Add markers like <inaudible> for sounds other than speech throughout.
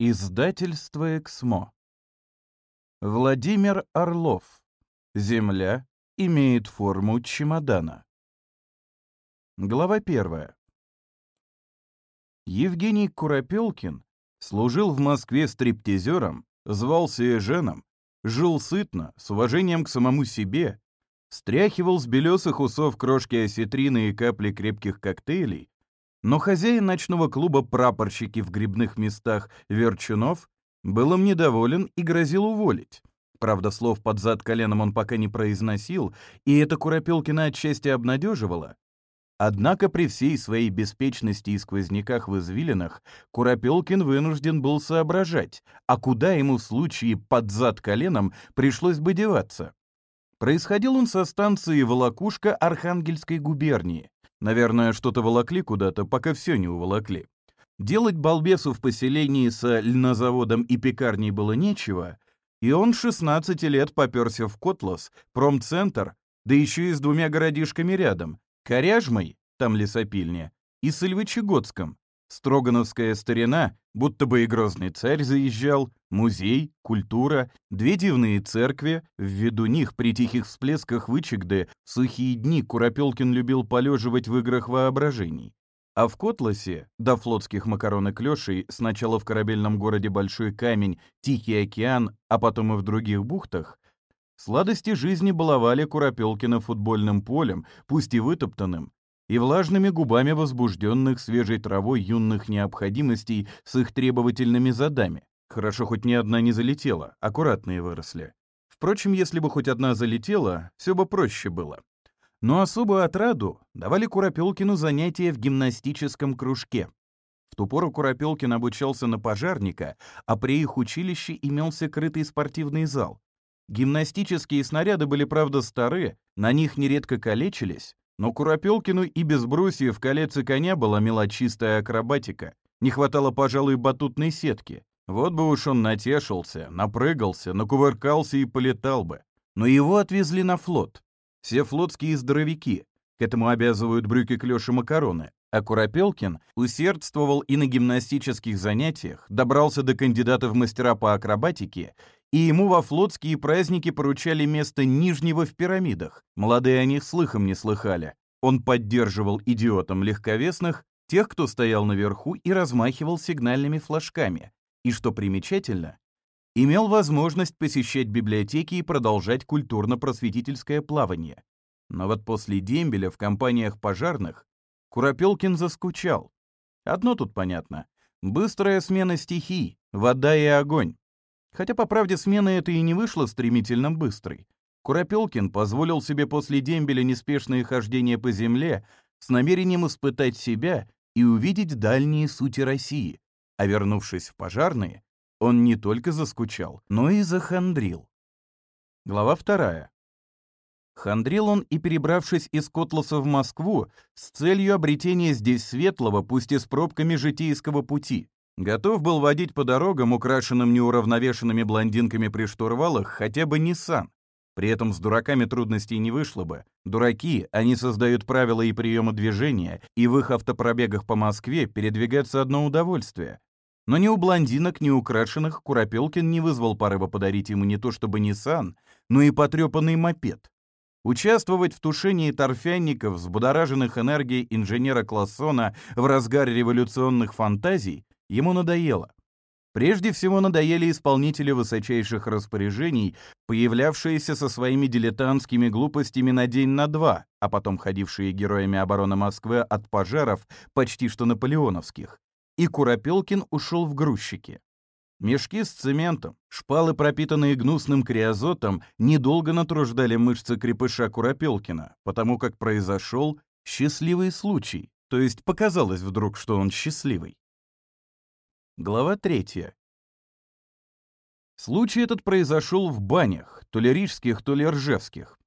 Издательство «Эксмо». Владимир Орлов. Земля имеет форму чемодана. Глава 1. Евгений Куропелкин служил в Москве стриптизером, звался Еженом, жил сытно, с уважением к самому себе, стряхивал с белесых усов крошки осетрины и капли крепких коктейлей, но хозяин ночного клуба «Прапорщики в грибных местах» Верчунов был им недоволен и грозил уволить. Правда, слов под зад коленом он пока не произносил, и это Куропелкина отчасти обнадеживало. Однако при всей своей беспечности и сквозняках в извилинах Куропелкин вынужден был соображать, а куда ему в случае под зад коленом пришлось бы деваться. Происходил он со станции Волокушка Архангельской губернии, Наверное, что-то волокли куда-то, пока все не уволокли. Делать балбесу в поселении со льнозаводом и пекарней было нечего, и он 16 лет поперся в Котлас, промцентр, да еще и с двумя городишками рядом, Коряжмой, там лесопильня, и Сольвычегодском, Строгановская старина, будто бы и Грозный царь заезжал, музей, культура, две дивные церкви, ввиду них при тихих всплесках вычегды в сухие дни Куропелкин любил полеживать в играх воображений. А в Котласе, до флотских макарон и клёшей, сначала в корабельном городе Большой Камень, Тихий океан, а потом и в других бухтах, сладости жизни баловали Куропелкина футбольным полем, пусть и вытоптанным, и влажными губами возбужденных свежей травой юных необходимостей с их требовательными задами. Хорошо, хоть ни одна не залетела, аккуратные выросли. Впрочем, если бы хоть одна залетела, все бы проще было. Но особую отраду давали Куропелкину занятия в гимнастическом кружке. В ту пору Куропелкин обучался на пожарника, а при их училище имелся крытый спортивный зал. Гимнастические снаряды были, правда, стары, на них нередко калечились, но Куропелкину и без брусья в колеце коня была мелочистая акробатика. Не хватало, пожалуй, батутной сетки. Вот бы уж он натешился, напрыгался, накувыркался и полетал бы. Но его отвезли на флот. Все флотские здоровяки. К этому обязывают брюки клёши макароны. А Куропелкин усердствовал и на гимнастических занятиях, добрался до кандидата в мастера по акробатике и ему во флотские праздники поручали место Нижнего в пирамидах. Молодые о них слыхом не слыхали. Он поддерживал идиотам легковесных, тех, кто стоял наверху и размахивал сигнальными флажками. И, что примечательно, имел возможность посещать библиотеки и продолжать культурно-просветительское плавание. Но вот после дембеля в компаниях пожарных Куропелкин заскучал. Одно тут понятно. Быстрая смена стихий, вода и огонь. Хотя, по правде, смена эта и не вышла стремительно быстрой. Куропелкин позволил себе после дембеля неспешное хождение по земле с намерением испытать себя и увидеть дальние сути России. А вернувшись в пожарные, он не только заскучал, но и захандрил. Глава вторая. Хандрил он и перебравшись из Котласа в Москву с целью обретения здесь светлого, пусть и с пробками житейского пути. Готов был водить по дорогам, украшенным неуравновешенными блондинками при штурвалах, хотя бы не. При этом с дураками трудностей не вышло бы. Дураки, они создают правила и приемы движения, и в их автопробегах по Москве передвигаться одно удовольствие. Но ни у блондинок, ни у украшенных Куропелкин не вызвал порыва подарить ему не то чтобы Ниссан, но и потрепанный мопед. Участвовать в тушении торфянников, взбудораженных энергией инженера Классона в разгаре революционных фантазий, ему надоело. Прежде всего надоели исполнители высочайших распоряжений, появлявшиеся со своими дилетантскими глупостями на день на два, а потом ходившие героями обороны Москвы от пожаров, почти что наполеоновских. И Куропелкин ушел в грузчики. Мешки с цементом, шпалы, пропитанные гнусным криозотом, недолго натруждали мышцы крепыша Куропелкина, потому как произошел счастливый случай, то есть показалось вдруг, что он счастливый. Глава 3. Случай этот произошел в банях, то ли рижских, то ли ржевских.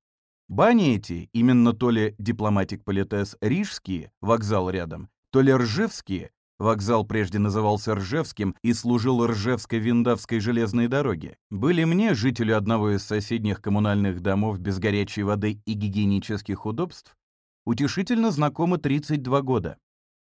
Бани эти, именно то ли дипломатик-политес рижские, вокзал рядом, то ли ржевские, вокзал прежде назывался Ржевским и служил Ржевско-Виндавской железной дороге, были мне, жителю одного из соседних коммунальных домов без горячей воды и гигиенических удобств, утешительно знакомы 32 года.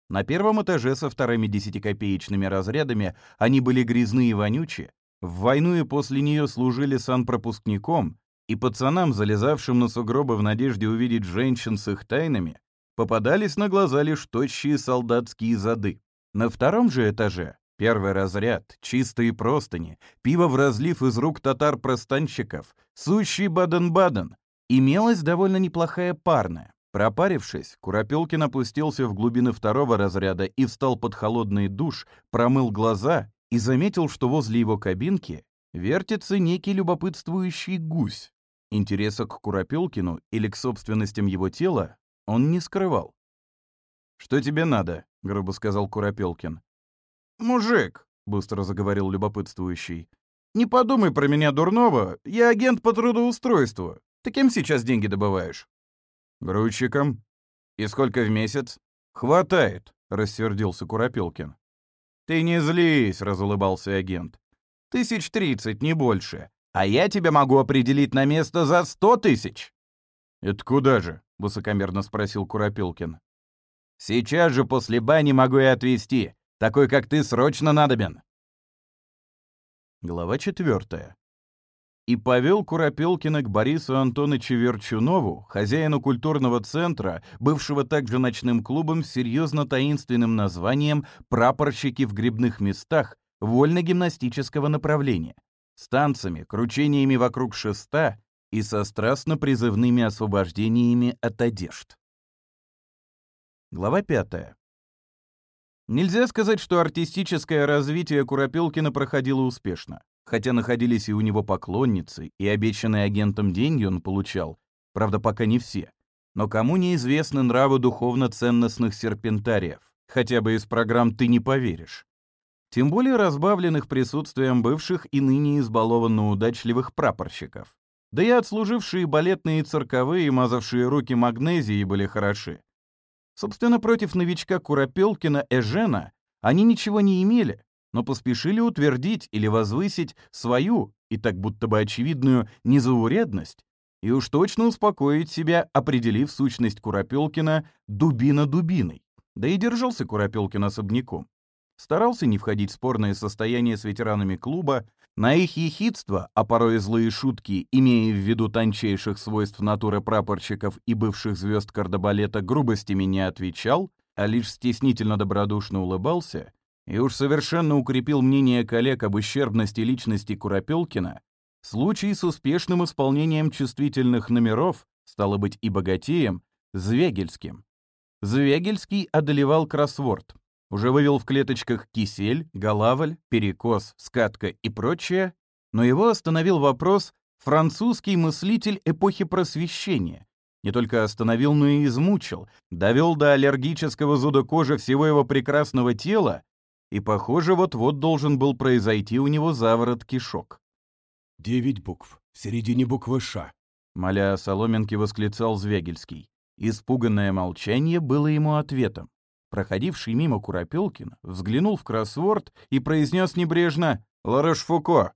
На первом этаже со вторыми десятикопеечными разрядами они были грязные и вонючие, в войну и после нее служили санпропускником, и пацанам, залезавшим на сугробы в надежде увидеть женщин с их тайнами, попадались на глаза лишь тощие солдатские зады. На втором же этаже первый разряд, чистые простыни, пиво в разлив из рук татар-простанщиков, сущий баден-баден, имелась довольно неплохая парная. Пропарившись, Куропелкин опустился в глубины второго разряда и встал под холодный душ, промыл глаза и заметил, что возле его кабинки вертится некий любопытствующий гусь. Интереса к Куропелкину или к собственностям его тела он не скрывал. «Что тебе надо?» — грубо сказал Куропелкин. «Мужик», — быстро заговорил любопытствующий, — «не подумай про меня дурного, я агент по трудоустройству. Ты кем сейчас деньги добываешь?» Грузчиком. И сколько в месяц? Хватает, рассердился Куропилкин. Ты не злись, разулыбался агент. Тысяч тридцать, не больше. А я тебя могу определить на место за сто тысяч. Это куда же? высокомерно спросил Куропилкин. Сейчас же после бани могу и отвезти. Такой, как ты, срочно надобен. Глава четвертая и повел Куропелкина к Борису Антоновичу Верчунову, хозяину культурного центра, бывшего также ночным клубом с серьезно таинственным названием «Прапорщики в грибных местах» вольно-гимнастического направления, с танцами, кручениями вокруг шеста и со страстно-призывными освобождениями от одежд. Глава пятая. Нельзя сказать, что артистическое развитие Куропелкина проходило успешно. Хотя находились и у него поклонницы, и обещанные агентом деньги он получал, правда, пока не все. Но кому неизвестны нравы духовно-ценностных серпентариев? Хотя бы из программ «Ты не поверишь». Тем более разбавленных присутствием бывших и ныне избалованно удачливых прапорщиков. Да и отслужившие балетные и цирковые, мазавшие руки магнезии были хороши. Собственно, против новичка Куропелкина Эжена они ничего не имели, но поспешили утвердить или возвысить свою, и так будто бы очевидную, незаурядность, и уж точно успокоить себя, определив сущность Куропелкина дубина дубиной. Да и держался Куропелкин особняком. Старался не входить в спорное состояние с ветеранами клуба, на их ехидство, а порой и злые шутки, имея в виду тончайших свойств натуры прапорщиков и бывших звезд кардебалета, грубостями не отвечал, а лишь стеснительно добродушно улыбался и уж совершенно укрепил мнение коллег об ущербности личности Куропелкина, случай с успешным исполнением чувствительных номеров, стало быть и богатеем, Звегельским. Звегельский одолевал кроссворд. Уже вывел в клеточках кисель, голавль, перекос, скатка и прочее, но его остановил вопрос «французский мыслитель эпохи просвещения», не только остановил, но и измучил, довел до аллергического зуда кожи всего его прекрасного тела и, похоже, вот-вот должен был произойти у него заворот кишок. «Девять букв. В середине буквы «Ш», — моля о соломинке восклицал Звегельский. Испуганное молчание было ему ответом. Проходивший мимо Куропелкин взглянул в кроссворд и произнес небрежно «Ларошфуко».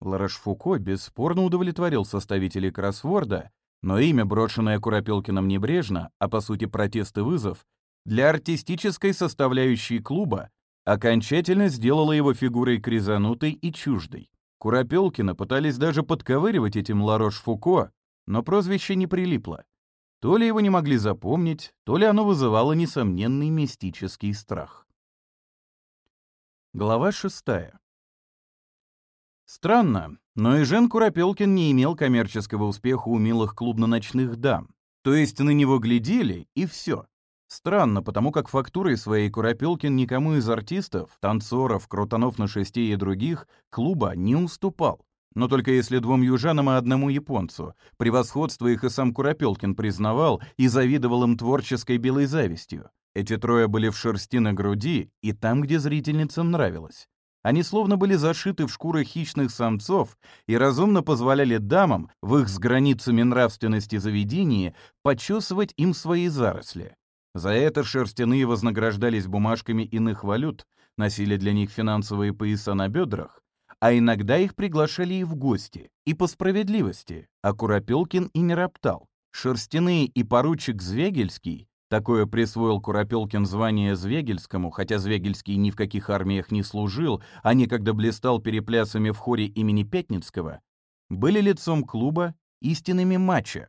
Ларошфуко бесспорно удовлетворил составителей кроссворда, но имя, брошенное Куропелкиным небрежно, а по сути протест и вызов, для артистической составляющей клуба окончательно сделала его фигурой кризанутой и чуждой. Куропелкина пытались даже подковыривать этим Ларош-Фуко, но прозвище не прилипло. То ли его не могли запомнить, то ли оно вызывало несомненный мистический страх. Глава шестая. Странно, но и Жен Куропелкин не имел коммерческого успеха у милых клубно-ночных дам. То есть на него глядели, и все. Странно, потому как фактурой своей Куропилкин никому из артистов, танцоров, крутанов на шесте и других, клуба не уступал. Но только если двум южанам и одному японцу. Превосходство их и сам Куропелкин признавал и завидовал им творческой белой завистью. Эти трое были в шерсти на груди и там, где зрительницам нравилось. Они словно были зашиты в шкуры хищных самцов и разумно позволяли дамам в их с границами нравственности заведении почесывать им свои заросли. За это шерстяные вознаграждались бумажками иных валют, носили для них финансовые пояса на бедрах, а иногда их приглашали и в гости. И по справедливости, а Куропелкин и не роптал. Шерстяные и поручик Звегельский, такое присвоил Куропелкин звание Звегельскому, хотя Звегельский ни в каких армиях не служил, а некогда блистал переплясами в хоре имени Пятницкого, были лицом клуба истинными матча,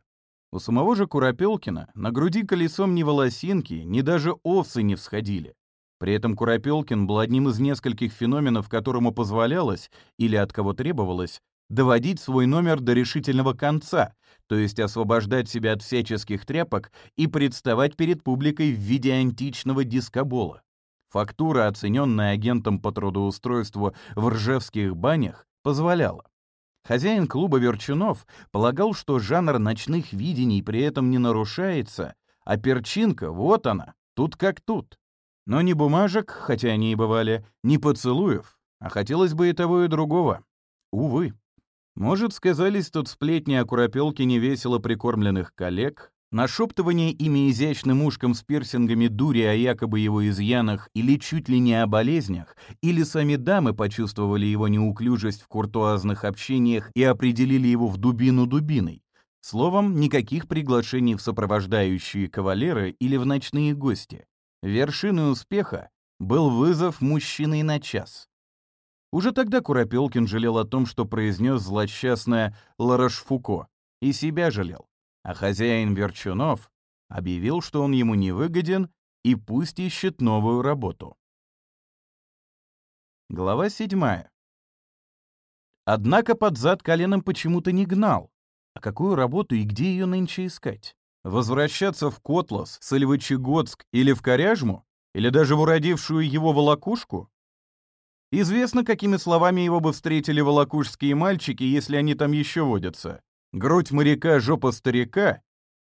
у самого же Куропелкина на груди колесом ни волосинки, ни даже овцы не всходили. При этом Куропелкин был одним из нескольких феноменов, которому позволялось, или от кого требовалось, доводить свой номер до решительного конца, то есть освобождать себя от всяческих тряпок и представать перед публикой в виде античного дискобола. Фактура, оцененная агентом по трудоустройству в ржевских банях, позволяла. Хозяин клуба Верчунов полагал, что жанр ночных видений при этом не нарушается, а перчинка, вот она, тут как тут. Но ни бумажек, хотя они и бывали, ни поцелуев, а хотелось бы и того, и другого. Увы. Может, сказались тут сплетни о куропелке невесело прикормленных коллег, Нашептывание ими изящным ушком с пирсингами дури о якобы его изъянах или чуть ли не о болезнях, или сами дамы почувствовали его неуклюжесть в куртуазных общениях и определили его в дубину дубиной. Словом, никаких приглашений в сопровождающие кавалеры или в ночные гости. Вершиной успеха был вызов мужчины на час. Уже тогда Куропелкин жалел о том, что произнес злосчастное ларашфуко и себя жалел а хозяин Верчунов объявил, что он ему невыгоден и пусть ищет новую работу. Глава 7. Однако под зад коленом почему-то не гнал. А какую работу и где ее нынче искать? Возвращаться в Котлас, Сальвычегодск или в Коряжму? Или даже в уродившую его волокушку? Известно, какими словами его бы встретили волокушские мальчики, если они там еще водятся грудь моряка – жопа старика,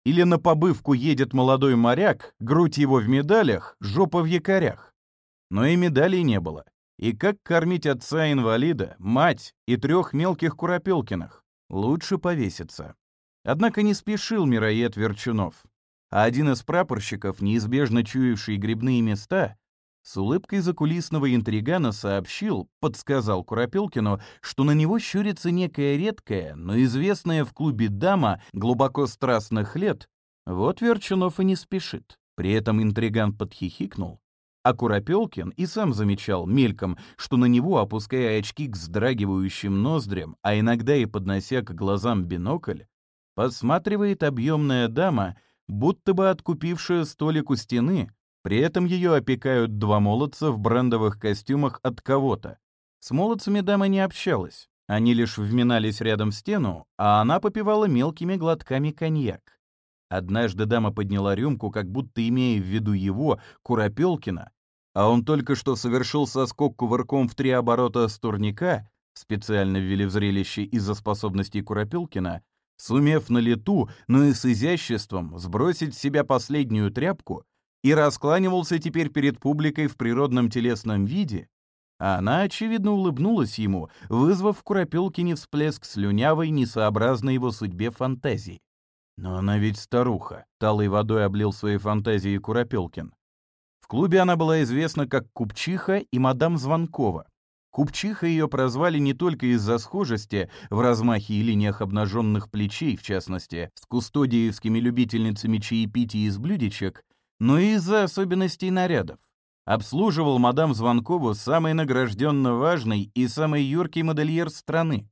или на побывку едет молодой моряк, грудь его в медалях, жопа в якорях. Но и медалей не было. И как кормить отца-инвалида, мать и трех мелких Куропелкиных? Лучше повеситься. Однако не спешил мироед Верчунов. А один из прапорщиков, неизбежно чуявший грибные места, с улыбкой закулисного интригана сообщил, подсказал Куропелкину, что на него щурится некая редкая, но известная в клубе дама глубоко страстных лет. Вот Верчунов и не спешит. При этом интриган подхихикнул. А Куропелкин и сам замечал мельком, что на него, опуская очки к вздрагивающим ноздрям, а иногда и поднося к глазам бинокль, подсматривает объемная дама, будто бы откупившая столик у стены, при этом ее опекают два молодца в брендовых костюмах от кого-то. С молодцами дама не общалась. Они лишь вминались рядом в стену, а она попивала мелкими глотками коньяк. Однажды дама подняла рюмку, как будто имея в виду его, Куропелкина, а он только что совершил соскок кувырком в три оборота с турника, специально ввели в зрелище из-за способностей Куропелкина, сумев на лету, но и с изяществом, сбросить с себя последнюю тряпку, и раскланивался теперь перед публикой в природном телесном виде, а она, очевидно, улыбнулась ему, вызвав в Куропелкине всплеск слюнявой, несообразной его судьбе фантазии. «Но она ведь старуха», — талой водой облил свои фантазии Куропелкин. В клубе она была известна как Купчиха и мадам Звонкова. Купчиха ее прозвали не только из-за схожести в размахе и линиях обнаженных плечей, в частности, с кустодиевскими любительницами чаепития из блюдечек, но и из-за особенностей нарядов. Обслуживал мадам Звонкову самый награжденно важный и самый юркий модельер страны.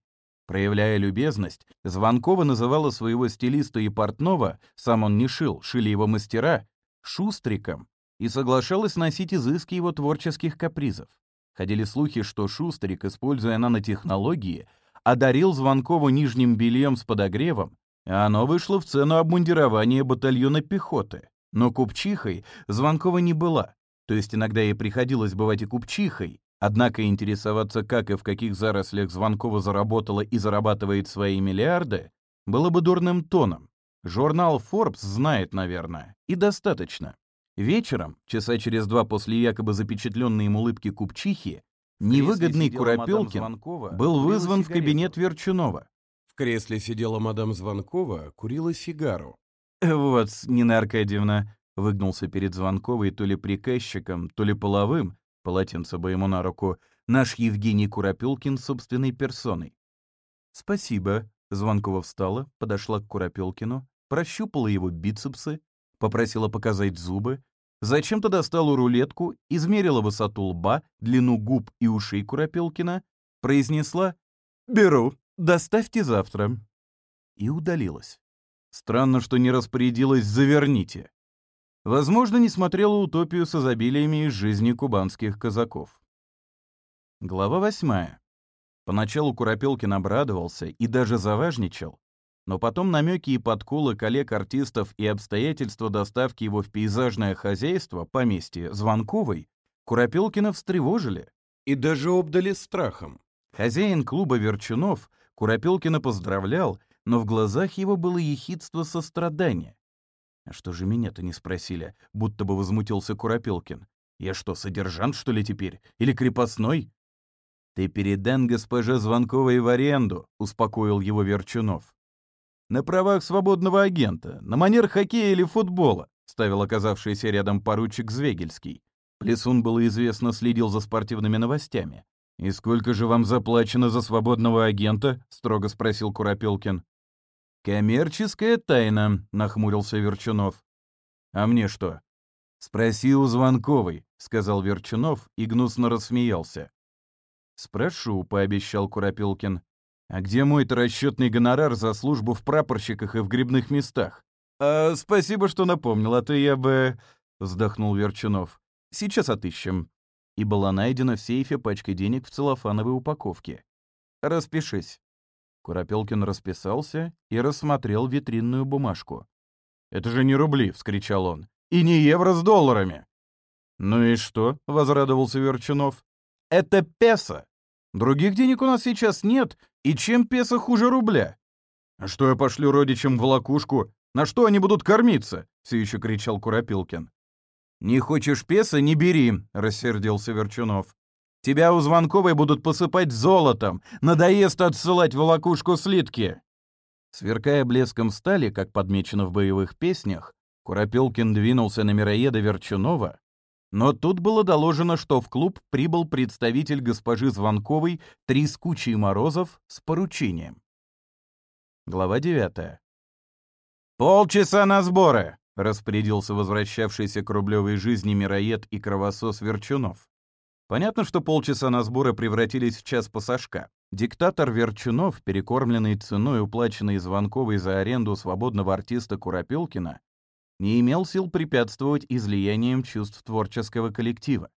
Проявляя любезность, Звонкова называла своего стилиста и портного, сам он не шил, шили его мастера, «шустриком» и соглашалась носить изыски его творческих капризов. Ходили слухи, что Шустрик, используя нанотехнологии, одарил Звонкову нижним бельем с подогревом, а оно вышло в цену обмундирования батальона пехоты. Но купчихой Звонкова не была, то есть иногда ей приходилось бывать и купчихой, однако интересоваться, как и в каких зарослях Звонкова заработала и зарабатывает свои миллиарды, было бы дурным тоном. Журнал Forbes знает, наверное, и достаточно. Вечером, часа через два после якобы запечатленной им улыбки купчихи, невыгодный Куропелкин был вызван сигарету. в кабинет Верчунова. В кресле сидела мадам Звонкова, курила сигару. «Вот, Нина Аркадьевна», — выгнулся перед Звонковой то ли приказчиком, то ли половым, полотенце бы ему на руку, наш Евгений Куропелкин собственной персоной. «Спасибо», — Звонкова встала, подошла к Куропелкину, прощупала его бицепсы, попросила показать зубы, зачем-то достала рулетку, измерила высоту лба, длину губ и ушей Куропелкина, произнесла «Беру, доставьте завтра» и удалилась. Странно, что не распорядилась «заверните». Возможно, не смотрела утопию с изобилиями из жизни кубанских казаков. Глава восьмая. Поначалу Куропелкин обрадовался и даже заважничал, но потом намеки и подколы коллег-артистов и обстоятельства доставки его в пейзажное хозяйство, поместье Звонковой, Куропелкина встревожили и даже обдали страхом. Хозяин клуба Верчунов Куропелкина поздравлял но в глазах его было ехидство сострадания. «А что же меня-то не спросили?» — будто бы возмутился Куропелкин. «Я что, содержант, что ли, теперь? Или крепостной?» «Ты передан госпоже Звонковой в аренду», — успокоил его Верчунов. «На правах свободного агента, на манер хоккея или футбола», — ставил оказавшийся рядом поручик Звегельский. Плесун, было известно, следил за спортивными новостями. «И сколько же вам заплачено за свободного агента?» — строго спросил Куропелкин. «Коммерческая тайна», — нахмурился Верчунов. «А мне что?» «Спроси у Звонковой», — сказал Верчунов и гнусно рассмеялся. «Спрошу», — пообещал Куропилкин. «А где мой-то расчетный гонорар за службу в прапорщиках и в грибных местах?» «А, «Спасибо, что напомнил, а то я бы...» — вздохнул Верчунов. «Сейчас отыщем». И была найдена в сейфе пачка денег в целлофановой упаковке. «Распишись». Куропелкин расписался и рассмотрел витринную бумажку. «Это же не рубли!» — вскричал он. «И не евро с долларами!» «Ну и что?» — возрадовался Верчунов. «Это песо! Других денег у нас сейчас нет, и чем песо хуже рубля?» «А что я пошлю родичам в лакушку? На что они будут кормиться?» — все еще кричал Куропилкин. «Не хочешь песо — не бери», — рассердился Верчунов. Тебя у Звонковой будут посыпать золотом. Надоест отсылать волокушку слитки. Сверкая блеском стали, как подмечено в боевых песнях, Куропелкин двинулся на мироеда Верчунова, но тут было доложено, что в клуб прибыл представитель госпожи Звонковой Трискучий Морозов с поручением. Глава 9. «Полчаса на сборы!» — распорядился возвращавшийся к рублевой жизни мироед и кровосос Верчунов. Понятно, что полчаса на сборы превратились в час пассажка. Диктатор Верчунов, перекормленный ценой, уплаченной Звонковой за аренду свободного артиста Куропелкина, не имел сил препятствовать излияниям чувств творческого коллектива.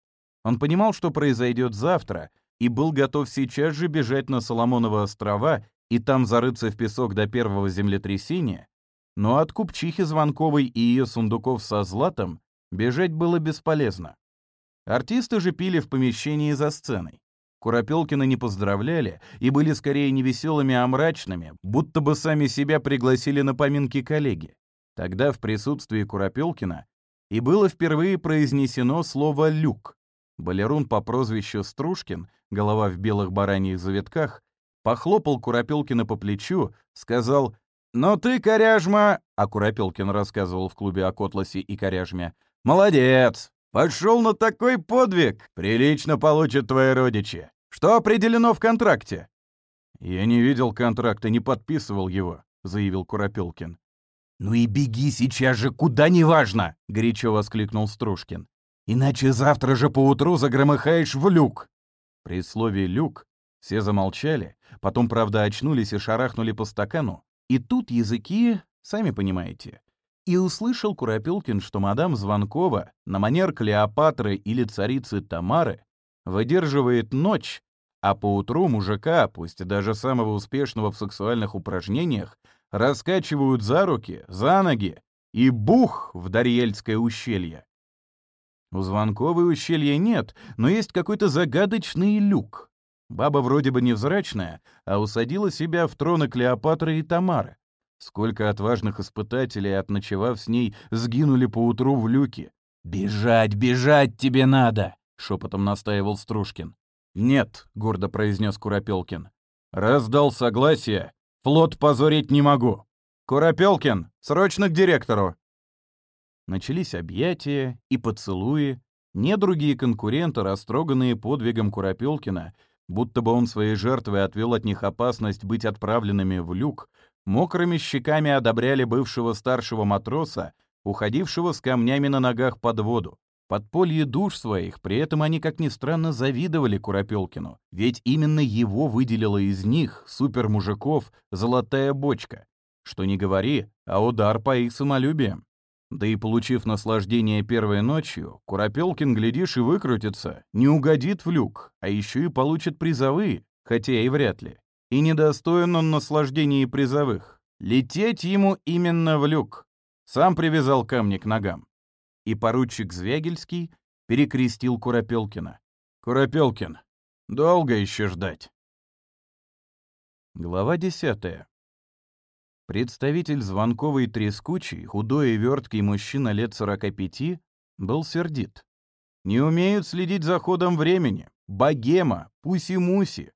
Он понимал, что произойдет завтра, и был готов сейчас же бежать на Соломоново острова и там зарыться в песок до первого землетрясения, но от купчихи Звонковой и ее сундуков со златом бежать было бесполезно. Артисты же пили в помещении за сценой. Куропелкина не поздравляли и были скорее не веселыми, а мрачными, будто бы сами себя пригласили на поминки коллеги. Тогда в присутствии Куропелкина и было впервые произнесено слово «люк». Балерун по прозвищу Стружкин, голова в белых бараньих завитках, похлопал Куропелкина по плечу, сказал «Но ты, коряжма!» — а Куропелкин рассказывал в клубе о Котласе и коряжме. «Молодец! Пошел на такой подвиг, прилично получат твои родичи. Что определено в контракте?» «Я не видел контракта, не подписывал его», — заявил Куропелкин. «Ну и беги сейчас же, куда неважно!» — горячо воскликнул Стружкин. «Иначе завтра же поутру загромыхаешь в люк!» При слове «люк» все замолчали, потом, правда, очнулись и шарахнули по стакану. И тут языки, сами понимаете, и услышал Куропилкин, что мадам Звонкова на манер Клеопатры или царицы Тамары выдерживает ночь, а поутру мужика, пусть и даже самого успешного в сексуальных упражнениях, раскачивают за руки, за ноги и бух в Дарьельское ущелье. У Звонковой ущелья нет, но есть какой-то загадочный люк. Баба вроде бы невзрачная, а усадила себя в троны Клеопатры и Тамары. Сколько отважных испытателей, отночевав с ней, сгинули поутру в люке. «Бежать, бежать тебе надо!» — шепотом настаивал Стружкин. «Нет», — гордо произнес Куропелкин. «Раз дал согласие, флот позорить не могу. Куропелкин, срочно к директору!» Начались объятия и поцелуи. Недруги и конкуренты, растроганные подвигом Куропелкина, будто бы он своей жертвой отвел от них опасность быть отправленными в люк, мокрыми щеками одобряли бывшего старшего матроса, уходившего с камнями на ногах под воду. Подполье душ своих, при этом они, как ни странно, завидовали Куропелкину, ведь именно его выделила из них, супермужиков, золотая бочка. Что не говори, а удар по их самолюбиям. Да и получив наслаждение первой ночью, Куропелкин, глядишь, и выкрутится, не угодит в люк, а еще и получит призовые, хотя и вряд ли и недостоин он наслаждений призовых. Лететь ему именно в люк. Сам привязал камни к ногам. И поручик Звягельский перекрестил Куропелкина. «Куропелкин, долго еще ждать?» Глава 10. Представитель звонковой трескучий, худой и верткий мужчина лет 45, был сердит. Не умеют следить за ходом времени. Богема, пуси-муси.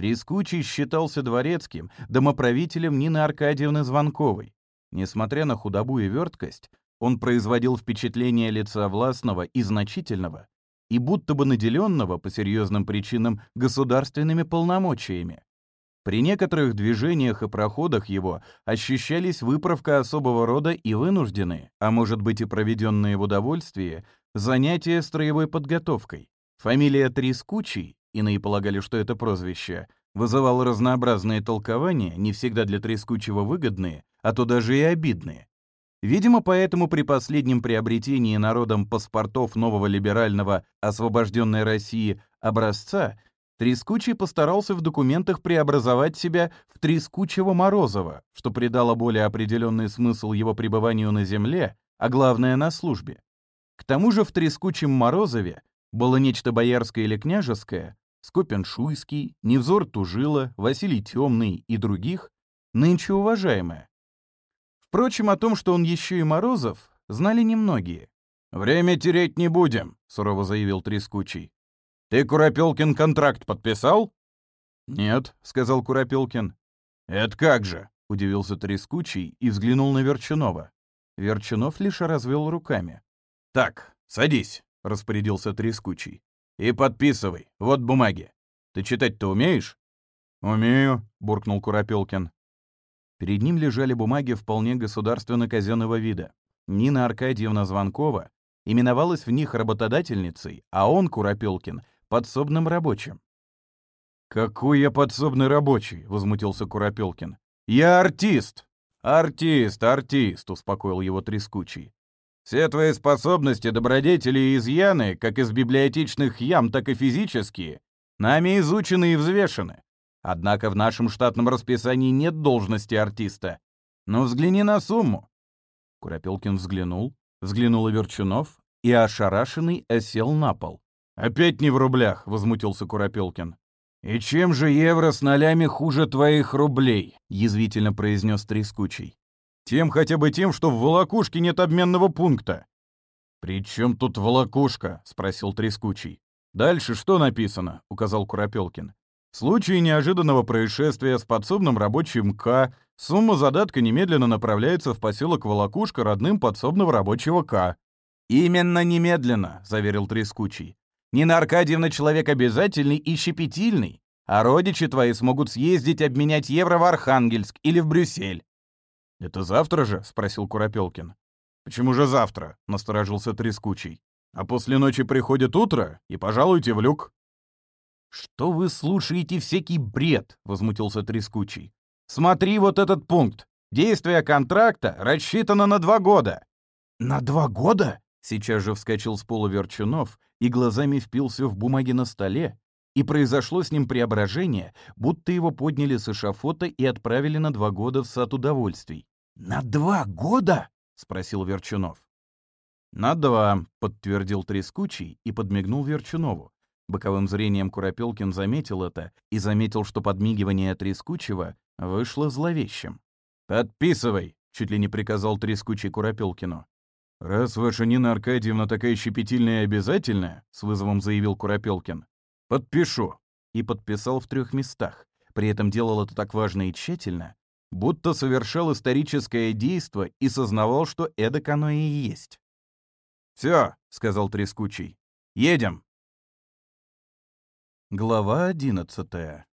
Трескучий считался дворецким, домоправителем Нины Аркадьевны Звонковой. Несмотря на худобу и верткость, он производил впечатление лица властного и значительного, и будто бы наделенного, по серьезным причинам, государственными полномочиями. При некоторых движениях и проходах его ощущались выправка особого рода и вынужденные, а может быть и проведенные в удовольствии, занятия строевой подготовкой. Фамилия Трескучий иные полагали, что это прозвище, вызывало разнообразные толкования, не всегда для трескучего выгодные, а то даже и обидные. Видимо, поэтому при последнем приобретении народом паспортов нового либерального освобожденной России образца Трескучий постарался в документах преобразовать себя в Трескучего Морозова, что придало более определенный смысл его пребыванию на земле, а главное — на службе. К тому же в Трескучем Морозове было нечто боярское или княжеское, Скопеншуйский, Невзор Тужила, Василий Темный и других, нынче уважаемы. Впрочем, о том, что он еще и Морозов, знали немногие. «Время тереть не будем», — сурово заявил Трескучий. «Ты, Куропелкин, контракт подписал?» «Нет», — сказал Куропелкин. «Это как же?» — удивился Трескучий и взглянул на Верчунова. Верчунов лишь развел руками. «Так, садись», — распорядился Трескучий. И подписывай. Вот бумаги. Ты читать-то умеешь?» «Умею», — буркнул Куропелкин. Перед ним лежали бумаги вполне государственно-казенного вида. Нина Аркадьевна Звонкова именовалась в них работодательницей, а он, Куропелкин, подсобным рабочим. «Какой я подсобный рабочий?» — возмутился Куропелкин. «Я артист!» «Артист, артист!» — успокоил его трескучий. Все твои способности, добродетели и изъяны, как из библиотечных ям, так и физические, нами изучены и взвешены. Однако в нашем штатном расписании нет должности артиста. Но взгляни на сумму». Куропелкин взглянул, взглянул и Верчунов, и ошарашенный осел на пол. «Опять не в рублях», — возмутился Куропелкин. «И чем же евро с нолями хуже твоих рублей?» — язвительно произнес Трескучий. Тем хотя бы тем, что в Волокушке нет обменного пункта. «При чем тут Волокушка?» — спросил Трескучий. «Дальше что написано?» — указал Куропелкин. «В случае неожиданного происшествия с подсобным рабочим К сумма задатка немедленно направляется в поселок Волокушка родным подсобного рабочего К». «Именно немедленно», — заверил Трескучий. «Нина Аркадьевна человек обязательный и щепетильный, а родичи твои смогут съездить обменять евро в Архангельск или в Брюссель. «Это завтра же?» — спросил Куропелкин. «Почему же завтра?» — насторожился Трескучий. «А после ночи приходит утро, и, пожалуйте, в люк». «Что вы слушаете всякий бред?» — возмутился Трескучий. «Смотри вот этот пункт. Действие контракта рассчитано на два года». «На два года?» — сейчас же вскочил с пола Верчунов и глазами впился в бумаги на столе, и произошло с ним преображение, будто его подняли с эшафота и отправили на два года в сад удовольствий. «На два года?» — спросил Верчунов. «На два», — подтвердил Трескучий и подмигнул Верчунову. Боковым зрением Куропелкин заметил это и заметил, что подмигивание Трескучего вышло зловещим. «Подписывай!» — чуть ли не приказал Трескучий Куропелкину. «Раз ваша Нина Аркадьевна такая щепетильная и обязательная», — с вызовом заявил Куропелкин, — «подпишу». И подписал в трех местах. При этом делал это так важно и тщательно, будто совершал историческое действо и сознавал, что эдак оно и есть. «Все», — сказал Трескучий, — «едем». Глава одиннадцатая.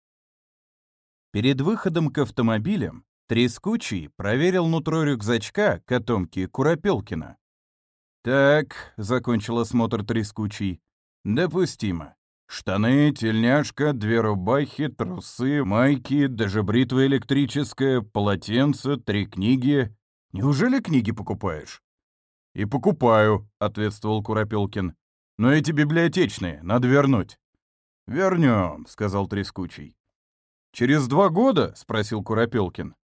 Перед выходом к автомобилям Трескучий проверил нутро рюкзачка котомки Куропелкина. «Так», — закончил осмотр Трескучий, — «допустимо. Штаны, тельняшка, две рубахи, трусы, майки, даже бритва электрическая, полотенце, три книги. Неужели книги покупаешь? «И покупаю», — ответствовал Куропелкин. «Но эти библиотечные, надо вернуть». «Вернем», — сказал Трескучий. «Через два года?» — спросил Куропелкин.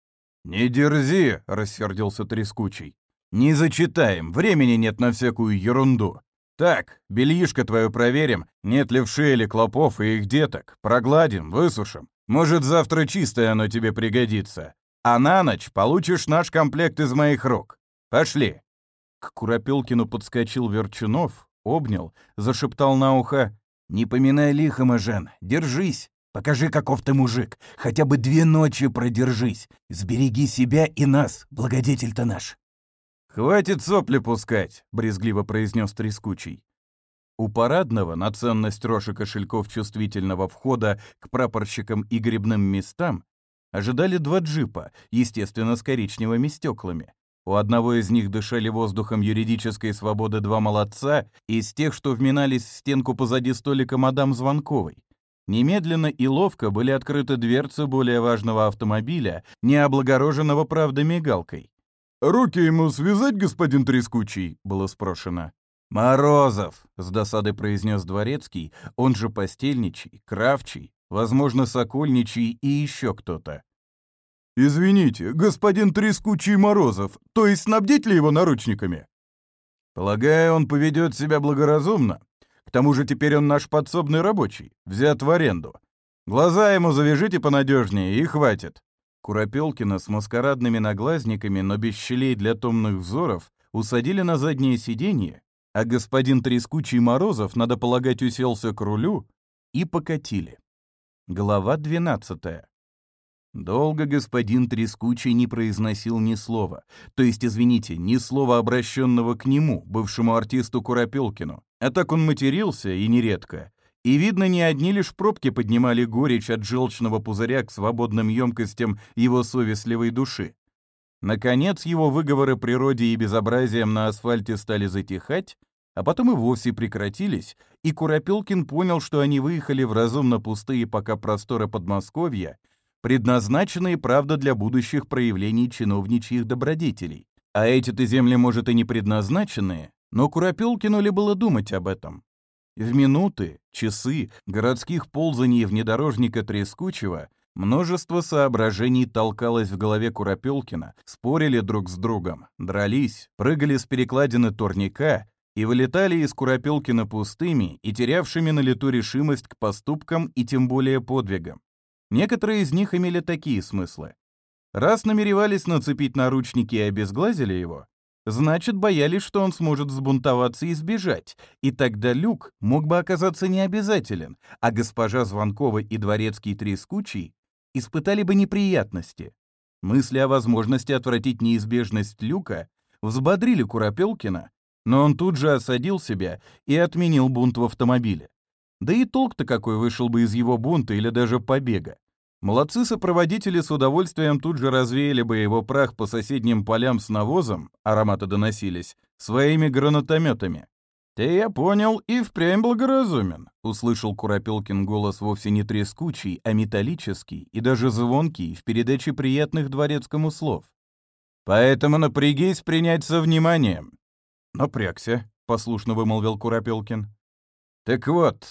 «Не дерзи», — рассердился Трескучий. «Не зачитаем, времени нет на всякую ерунду. Так, бельишко твое проверим, нет ли вшей или клопов и их деток. Прогладим, высушим. Может, завтра чистое оно тебе пригодится. А на ночь получишь наш комплект из моих рук. Пошли». К Куропелкину подскочил Верчунов, обнял, зашептал на ухо. «Не поминай лихо, Мажен, держись. Покажи, каков ты мужик. Хотя бы две ночи продержись. Сбереги себя и нас, благодетель-то наш». «Хватит сопли пускать», — брезгливо произнес Трескучий. У парадного на ценность роши кошельков чувствительного входа к прапорщикам и грибным местам ожидали два джипа, естественно, с коричневыми стеклами. У одного из них дышали воздухом юридической свободы два молодца из тех, что вминались в стенку позади столика мадам Звонковой. Немедленно и ловко были открыты дверцы более важного автомобиля, не облагороженного, правда, мигалкой. «Руки ему связать, господин Трескучий?» — было спрошено. «Морозов!» — с досады произнес Дворецкий, он же Постельничий, Кравчий, возможно, Сокольничий и еще кто-то. «Извините, господин Трескучий Морозов, то есть снабдить ли его наручниками?» «Полагаю, он поведет себя благоразумно. К тому же теперь он наш подсобный рабочий, взят в аренду. Глаза ему завяжите понадежнее, и хватит». Куропелкина с маскарадными наглазниками, но без щелей для томных взоров, усадили на заднее сиденье, а господин Трескучий Морозов, надо полагать, уселся к рулю, и покатили. Глава 12. Долго господин Трескучий не произносил ни слова, то есть, извините, ни слова обращенного к нему, бывшему артисту Куропелкину, а так он матерился, и нередко, и, видно, не одни лишь пробки поднимали горечь от желчного пузыря к свободным емкостям его совестливой души. Наконец, его выговоры природе и безобразиям на асфальте стали затихать, а потом и вовсе прекратились, и Куропелкин понял, что они выехали в разумно пустые пока просторы Подмосковья, предназначенные, правда, для будущих проявлений чиновничьих добродетелей. А эти-то земли, может, и не предназначенные, но Куропелкину ли было думать об этом? В минуты, часы городских ползаний внедорожника Трескучего множество соображений толкалось в голове Куропелкина, спорили друг с другом, дрались, прыгали с перекладины турника и вылетали из Куропелкина пустыми и терявшими на лету решимость к поступкам и тем более подвигам. Некоторые из них имели такие смыслы. Раз намеревались нацепить наручники и обезглазили его, Значит, боялись, что он сможет взбунтоваться и сбежать, и тогда Люк мог бы оказаться необязателен, а госпожа Звонкова и дворецкий Трескучий испытали бы неприятности. Мысли о возможности отвратить неизбежность Люка взбодрили Куропелкина, но он тут же осадил себя и отменил бунт в автомобиле. Да и толк-то какой вышел бы из его бунта или даже побега. Молодцы-сопроводители с удовольствием тут же развеяли бы его прах по соседним полям с навозом, ароматы доносились, своими гранатометами. «Ты, я понял, и впрямь благоразумен», — услышал Куропелкин голос вовсе не трескучий, а металлический и даже звонкий в передаче приятных дворецкому слов. «Поэтому напрягись принять со вниманием». «Напрягся», — послушно вымолвил Куропелкин. «Так вот,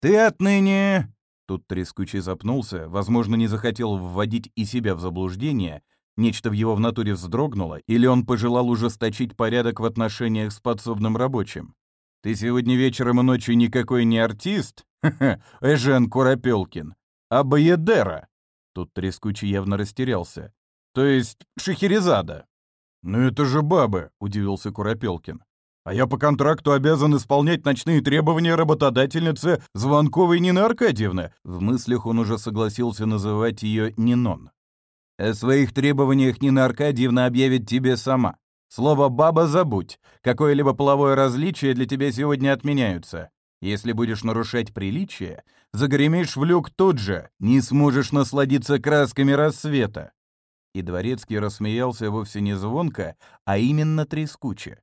ты отныне Тут трескучий запнулся, возможно, не захотел вводить и себя в заблуждение, нечто в его в натуре вздрогнуло, или он пожелал ужесточить порядок в отношениях с подсобным рабочим. «Ты сегодня вечером и ночью никакой не артист? Ха-ха, <laughs> Эжен Куропелкин, а Баедера!» Тут трескучий явно растерялся. «То есть Шахерезада?» «Ну это же бабы!» — удивился Куропелкин. А я по контракту обязан исполнять ночные требования работодательницы Звонковой Нины Аркадьевны». В мыслях он уже согласился называть ее Нинон. «О своих требованиях Нина Аркадьевна объявит тебе сама. Слово «баба» забудь. Какое-либо половое различие для тебя сегодня отменяются. Если будешь нарушать приличие, загремишь в люк тут же, не сможешь насладиться красками рассвета». И Дворецкий рассмеялся вовсе не звонко, а именно трескуче.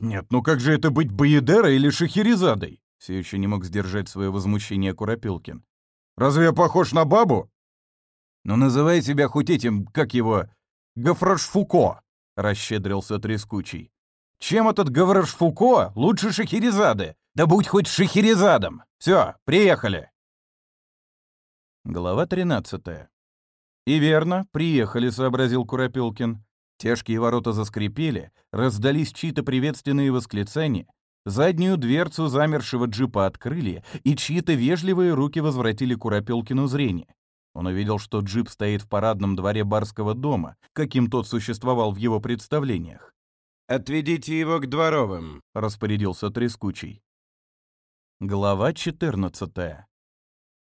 «Нет, ну как же это быть Боедера или Шахерезадой?» Все еще не мог сдержать свое возмущение Куропилкин. «Разве я похож на бабу?» «Ну называй себя хоть этим, как его, Гафрашфуко!» — расщедрился Трескучий. «Чем этот Гаврашфуко лучше Шахерезады? Да будь хоть Шахерезадом! Все, приехали!» Глава 13. «И верно, приехали», — сообразил Куропилкин. Тяжкие ворота заскрипели, раздались чьи-то приветственные восклицания, заднюю дверцу замершего джипа открыли, и чьи-то вежливые руки возвратили Куропелкину зрение. Он увидел, что джип стоит в парадном дворе барского дома, каким тот существовал в его представлениях. «Отведите его к дворовым», — распорядился Трескучий. Глава 14.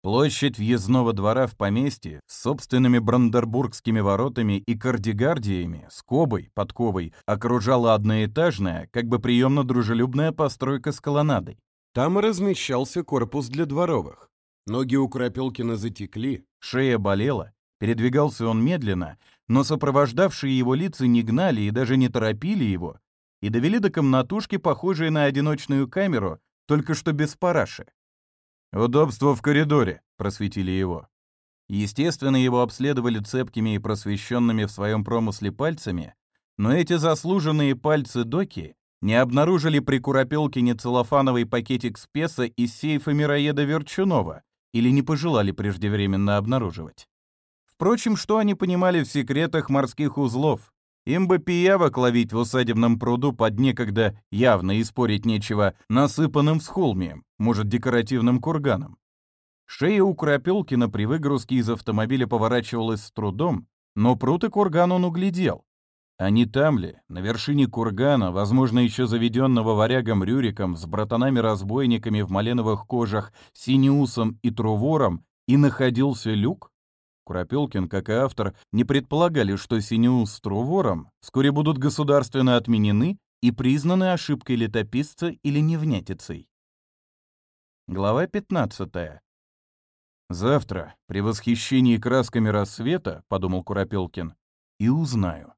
Площадь въездного двора в поместье с собственными брандербургскими воротами и кардигардиями, скобой, подковой, окружала одноэтажная, как бы приемно-дружелюбная постройка с колоннадой. Там и размещался корпус для дворовых. Ноги у Крапелкина затекли, шея болела, передвигался он медленно, но сопровождавшие его лица не гнали и даже не торопили его, и довели до комнатушки, похожей на одиночную камеру, только что без параши. «Удобство в коридоре», — просветили его. Естественно, его обследовали цепкими и просвещенными в своем промысле пальцами, но эти заслуженные пальцы доки не обнаружили при Куропелкине целлофановый пакетик спеса из сейфа мироеда Верчунова или не пожелали преждевременно обнаруживать. Впрочем, что они понимали в секретах морских узлов? Им бы пиявок ловить в усадебном пруду под некогда, явно и спорить нечего, насыпанным с всхолмием, может, декоративным курганом. Шея у Крапелкина при выгрузке из автомобиля поворачивалась с трудом, но пруд и курган он углядел. А не там ли, на вершине кургана, возможно, еще заведенного варягом Рюриком с братанами-разбойниками в маленовых кожах, Синеусом и Трувором, и находился люк? Курапелкин, как и автор, не предполагали, что синеус с Трувором вскоре будут государственно отменены и признаны ошибкой летописца или невнятицей. Глава 15. «Завтра, при восхищении красками рассвета, — подумал Курапелкин, — и узнаю».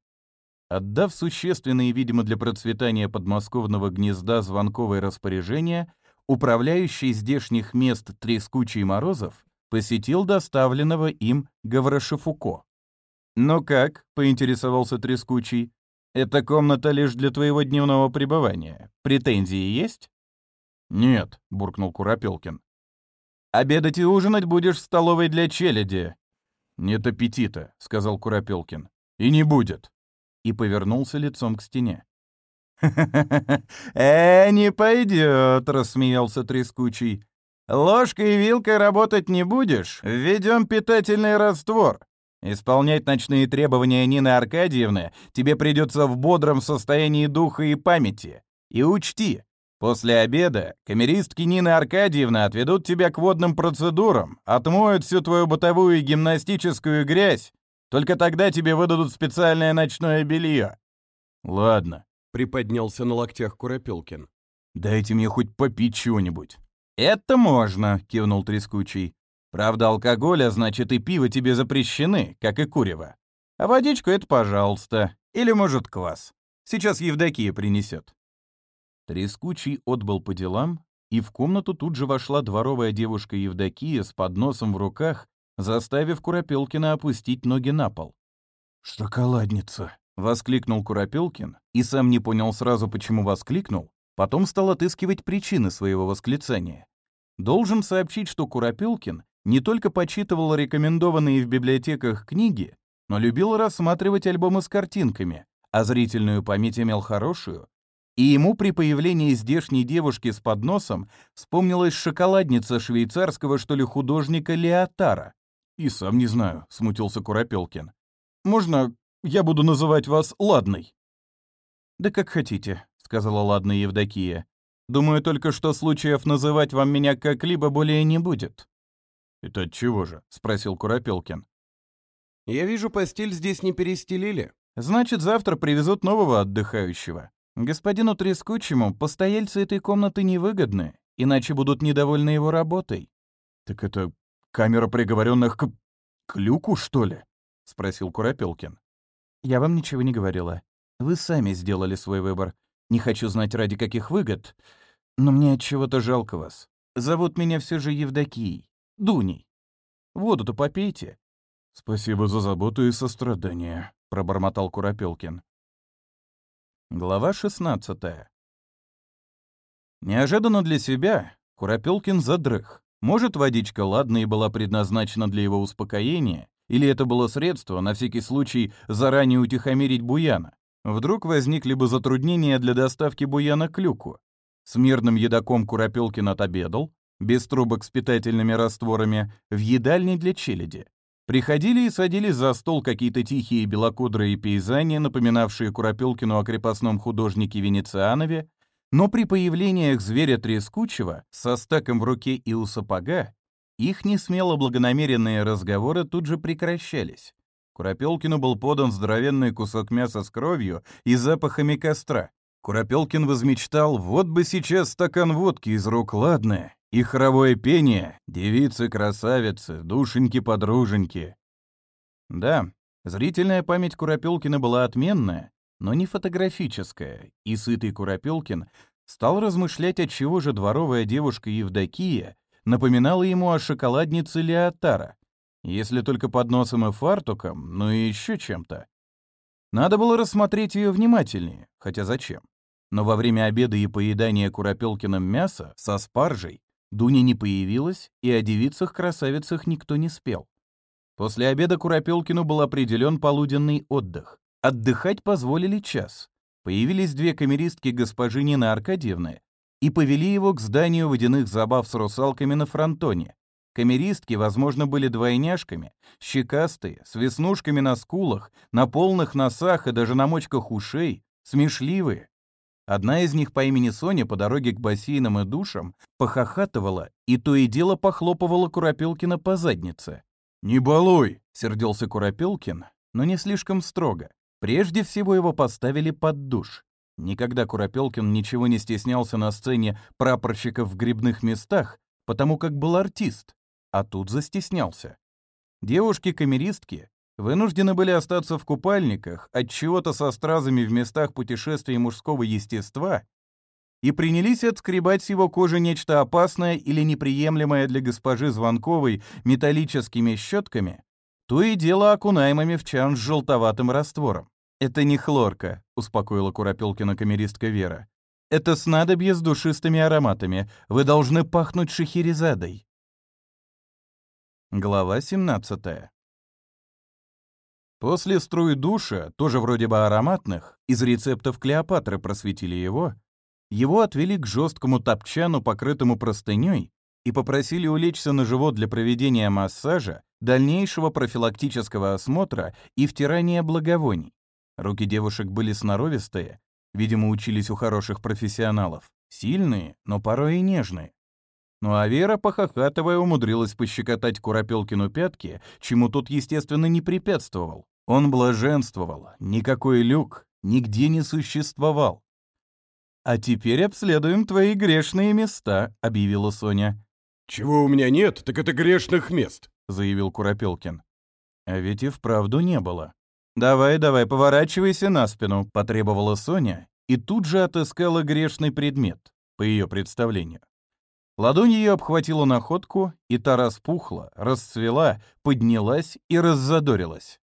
Отдав существенные, видимо, для процветания подмосковного гнезда звонковые распоряжения, управляющий здешних мест Трескучий Морозов посетил доставленного им Гаврошефуко. «Ну как?» — поинтересовался Трескучий. «Эта комната лишь для твоего дневного пребывания. Претензии есть?» «Нет», — буркнул Куропелкин. «Обедать и ужинать будешь в столовой для челяди». «Нет аппетита», — сказал Куропелкин. «И не будет». И повернулся лицом к стене. «Э, не пойдет», — рассмеялся Трескучий. Ложкой и вилкой работать не будешь, введем питательный раствор. Исполнять ночные требования Нины Аркадьевны тебе придется в бодром состоянии духа и памяти. И учти, после обеда камеристки Нины Аркадьевны отведут тебя к водным процедурам, отмоют всю твою бытовую и гимнастическую грязь, только тогда тебе выдадут специальное ночное белье». «Ладно», — приподнялся на локтях Куропелкин. «Дайте мне хоть попить чего-нибудь». «Это можно», — кивнул Трескучий. «Правда, алкоголя, а значит, и пиво тебе запрещены, как и курево. А водичку — это пожалуйста. Или, может, квас. Сейчас Евдокия принесет». Трескучий отбыл по делам, и в комнату тут же вошла дворовая девушка Евдокия с подносом в руках, заставив Куропелкина опустить ноги на пол. «Шоколадница!» — воскликнул Куропелкин и сам не понял сразу, почему воскликнул, Потом стал отыскивать причины своего восклицания. Должен сообщить, что Куропилкин не только почитывал рекомендованные в библиотеках книги, но любил рассматривать альбомы с картинками, а зрительную память имел хорошую, и ему при появлении здешней девушки с подносом вспомнилась шоколадница швейцарского, что ли, художника Леотара. «И сам не знаю», — смутился Куропелкин. «Можно я буду называть вас Ладной?» «Да как хотите», сказала ладно Евдокия. «Думаю только, что случаев называть вам меня как-либо более не будет». «Это чего же?» — спросил Куропелкин. «Я вижу, постель здесь не перестелили». «Значит, завтра привезут нового отдыхающего. Господину Трескучему постояльцы этой комнаты невыгодны, иначе будут недовольны его работой». «Так это камера приговоренных к... к люку, что ли?» — спросил Куропелкин. «Я вам ничего не говорила. Вы сами сделали свой выбор. Не хочу знать, ради каких выгод, но мне от чего-то жалко вас. Зовут меня все же Евдокий Дуней. Воду-то попейте». «Спасибо за заботу и сострадание», — пробормотал Куропелкин. Глава 16 Неожиданно для себя Куропелкин задрых. Может, водичка ладно и была предназначена для его успокоения, или это было средство, на всякий случай, заранее утихомирить Буяна. Вдруг возникли бы затруднения для доставки буяна к люку. С мирным едоком Куропелкин отобедал, без трубок с питательными растворами, в едальне для челяди. Приходили и садились за стол какие-то тихие белокудрые пейзани, напоминавшие Куропелкину о крепостном художнике Венецианове, но при появлениях зверя трескучего, со стаком в руке и у сапога, их несмело благонамеренные разговоры тут же прекращались. Куропелкину был подан здоровенный кусок мяса с кровью и запахами костра. Куропелкин возмечтал, вот бы сейчас стакан водки из рук, ладно, и хоровое пение, девицы-красавицы, душеньки-подруженьки. Да, зрительная память Куропелкина была отменная, но не фотографическая, и сытый Куропелкин стал размышлять, отчего же дворовая девушка Евдокия напоминала ему о шоколаднице Леотара, если только под носом и фартуком, ну и еще чем-то. Надо было рассмотреть ее внимательнее, хотя зачем. Но во время обеда и поедания Куропелкиным мяса со спаржей Дуня не появилась, и о девицах-красавицах никто не спел. После обеда Куропелкину был определен полуденный отдых. Отдыхать позволили час. Появились две камеристки госпожи Нины Аркадьевны и повели его к зданию водяных забав с русалками на фронтоне, Камеристки, возможно, были двойняшками, щекастые, с веснушками на скулах, на полных носах и даже на мочках ушей, смешливые. Одна из них по имени Соня по дороге к бассейнам и душам похохатывала и то и дело похлопывала Куропилкина по заднице. «Не балуй!» — сердился Куропилкин, но не слишком строго. Прежде всего его поставили под душ. Никогда Куропелкин ничего не стеснялся на сцене прапорщиков в грибных местах, потому как был артист а тут застеснялся. Девушки-камеристки вынуждены были остаться в купальниках, от чего-то со стразами в местах путешествий мужского естества, и принялись отскребать с его кожи нечто опасное или неприемлемое для госпожи Звонковой металлическими щетками, то и дело окунаемыми в чан с желтоватым раствором. «Это не хлорка», — успокоила Куропелкина камеристка Вера. «Это снадобье с душистыми ароматами. Вы должны пахнуть шахерезадой». Глава 17. После струи душа, тоже вроде бы ароматных, из рецептов Клеопатры просветили его, его отвели к жесткому топчану, покрытому простыней, и попросили улечься на живот для проведения массажа, дальнейшего профилактического осмотра и втирания благовоний. Руки девушек были сноровистые, видимо, учились у хороших профессионалов, сильные, но порой и нежные. Ну а Вера, похохатывая, умудрилась пощекотать Куропелкину пятки, чему тот, естественно, не препятствовал. Он блаженствовал, никакой люк нигде не существовал. «А теперь обследуем твои грешные места», — объявила Соня. «Чего у меня нет, так это грешных мест», — заявил Куропелкин. А ведь и вправду не было. «Давай, давай, поворачивайся на спину», — потребовала Соня и тут же отыскала грешный предмет, по ее представлению. Ладонь ее обхватила находку, и та распухла, расцвела, поднялась и раззадорилась.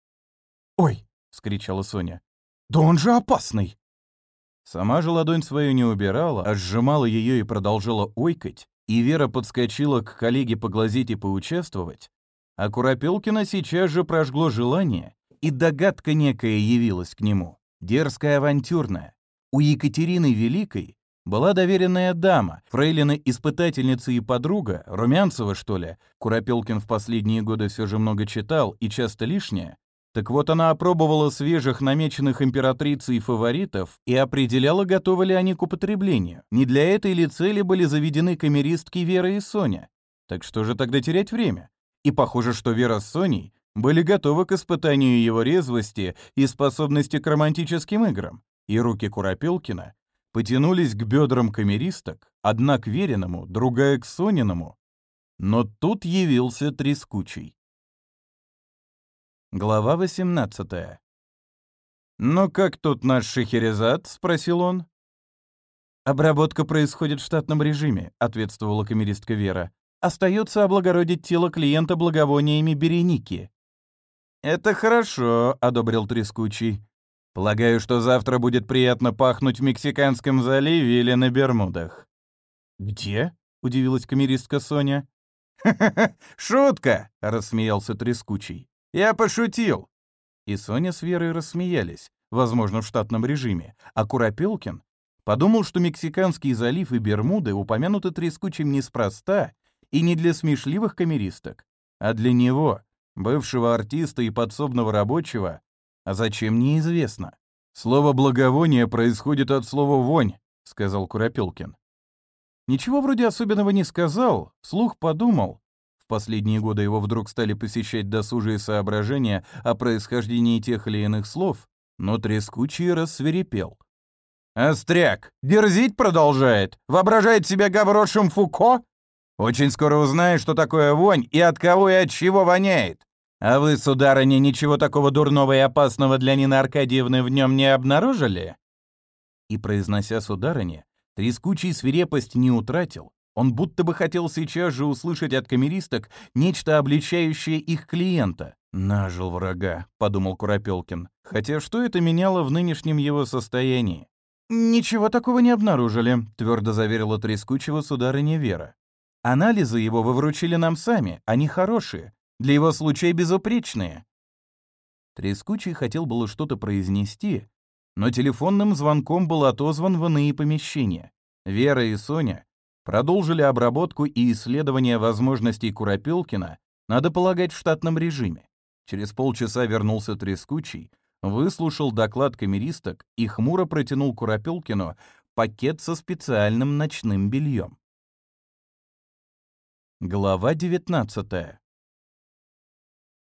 «Ой!» — скричала Соня. «Да он же опасный!» Сама же ладонь свою не убирала, а сжимала ее и продолжала ойкать, и Вера подскочила к коллеге поглазить и поучаствовать, а Куропелкина сейчас же прожгло желание, и догадка некая явилась к нему, дерзкая авантюрная. У Екатерины Великой была доверенная дама, фрейлина-испытательница и подруга, Румянцева, что ли. Куропелкин в последние годы все же много читал и часто лишнее. Так вот она опробовала свежих намеченных императрицей фаворитов и определяла, готовы ли они к употреблению. Не для этой ли цели были заведены камеристки Вера и Соня? Так что же тогда терять время? И похоже, что Вера с Соней были готовы к испытанию его резвости и способности к романтическим играм. И руки Куропилкина потянулись к бедрам камеристок, одна к Вериному, другая к Сониному. Но тут явился Трескучий. Глава 18. «Но «Ну как тут наш Шехерезад?» — спросил он. «Обработка происходит в штатном режиме», — ответствовала камеристка Вера. «Остается облагородить тело клиента благовониями Береники». «Это хорошо», — одобрил Трескучий. Полагаю, что завтра будет приятно пахнуть в Мексиканском заливе или на Бермудах». «Где?» — удивилась камеристка Соня. Шутка!» — рассмеялся Трескучий. «Я пошутил!» И Соня с Верой рассмеялись, возможно, в штатном режиме, а Куропелкин подумал, что Мексиканский залив и Бермуды упомянуты Трескучим неспроста и не для смешливых камеристок, а для него, бывшего артиста и подсобного рабочего, а зачем, неизвестно. Слово «благовоние» происходит от слова «вонь», — сказал Куропелкин. Ничего вроде особенного не сказал, Слух подумал. В последние годы его вдруг стали посещать досужие соображения о происхождении тех или иных слов, но трескучий рассверепел. «Остряк! Дерзить продолжает! Воображает себя гаврошем Фуко? Очень скоро узнаешь, что такое вонь и от кого и от чего воняет!» «А вы, сударыни, ничего такого дурного и опасного для Нины Аркадьевны в нем не обнаружили?» И, произнося «сударыня», трескучий свирепость не утратил, он будто бы хотел сейчас же услышать от камеристок нечто обличающее их клиента. «Нажил врага», — подумал Куропелкин. «Хотя что это меняло в нынешнем его состоянии?» «Ничего такого не обнаружили», — твердо заверила трескучего сударыня Вера. «Анализы его вы вручили нам сами, они хорошие. Для его случая безупречные». Трескучий хотел было что-то произнести, но телефонным звонком был отозван в иные помещения. Вера и Соня продолжили обработку и исследование возможностей Куропелкина, надо полагать, в штатном режиме. Через полчаса вернулся Трескучий, выслушал доклад камеристок и хмуро протянул Куропелкину пакет со специальным ночным бельем. Глава 19.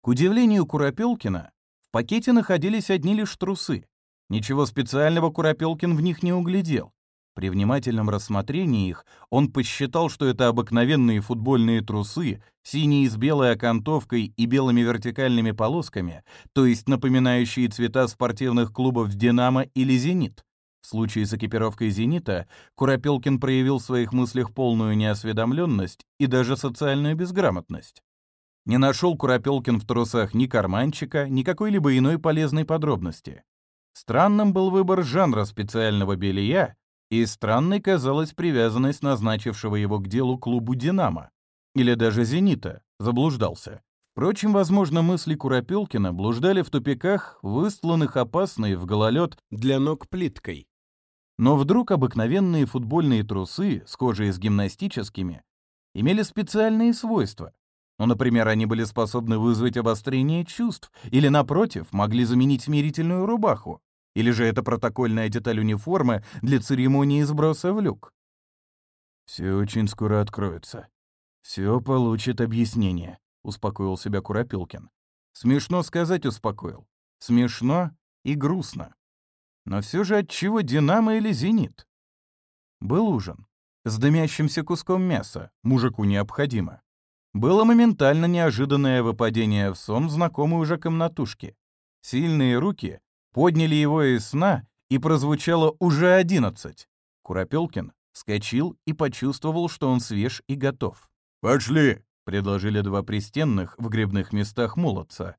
К удивлению Куропелкина, в пакете находились одни лишь трусы. Ничего специального Куропелкин в них не углядел. При внимательном рассмотрении их он посчитал, что это обыкновенные футбольные трусы, синие с белой окантовкой и белыми вертикальными полосками, то есть напоминающие цвета спортивных клубов «Динамо» или «Зенит». В случае с экипировкой «Зенита» Куропелкин проявил в своих мыслях полную неосведомленность и даже социальную безграмотность. Не нашел Куропелкин в трусах ни карманчика, ни какой-либо иной полезной подробности. Странным был выбор жанра специального белья, и странной казалась привязанность назначившего его к делу клубу «Динамо» или даже «Зенита», заблуждался. Впрочем, возможно, мысли Куропелкина блуждали в тупиках, выстланных опасной в гололед для ног плиткой. Но вдруг обыкновенные футбольные трусы, схожие с гимнастическими, имели специальные свойства, но, например, они были способны вызвать обострение чувств или, напротив, могли заменить смирительную рубаху. Или же это протокольная деталь униформы для церемонии сброса в люк. «Все очень скоро откроется. Все получит объяснение», — успокоил себя Куропилкин. «Смешно сказать успокоил. Смешно и грустно. Но все же от чего «Динамо» или «Зенит»?» Был ужин. С дымящимся куском мяса. Мужику необходимо было моментально неожиданное выпадение в сон знакомой уже комнатушки. Сильные руки подняли его из сна, и прозвучало уже одиннадцать. Куропелкин вскочил и почувствовал, что он свеж и готов. «Пошли!» — предложили два пристенных в грибных местах молодца.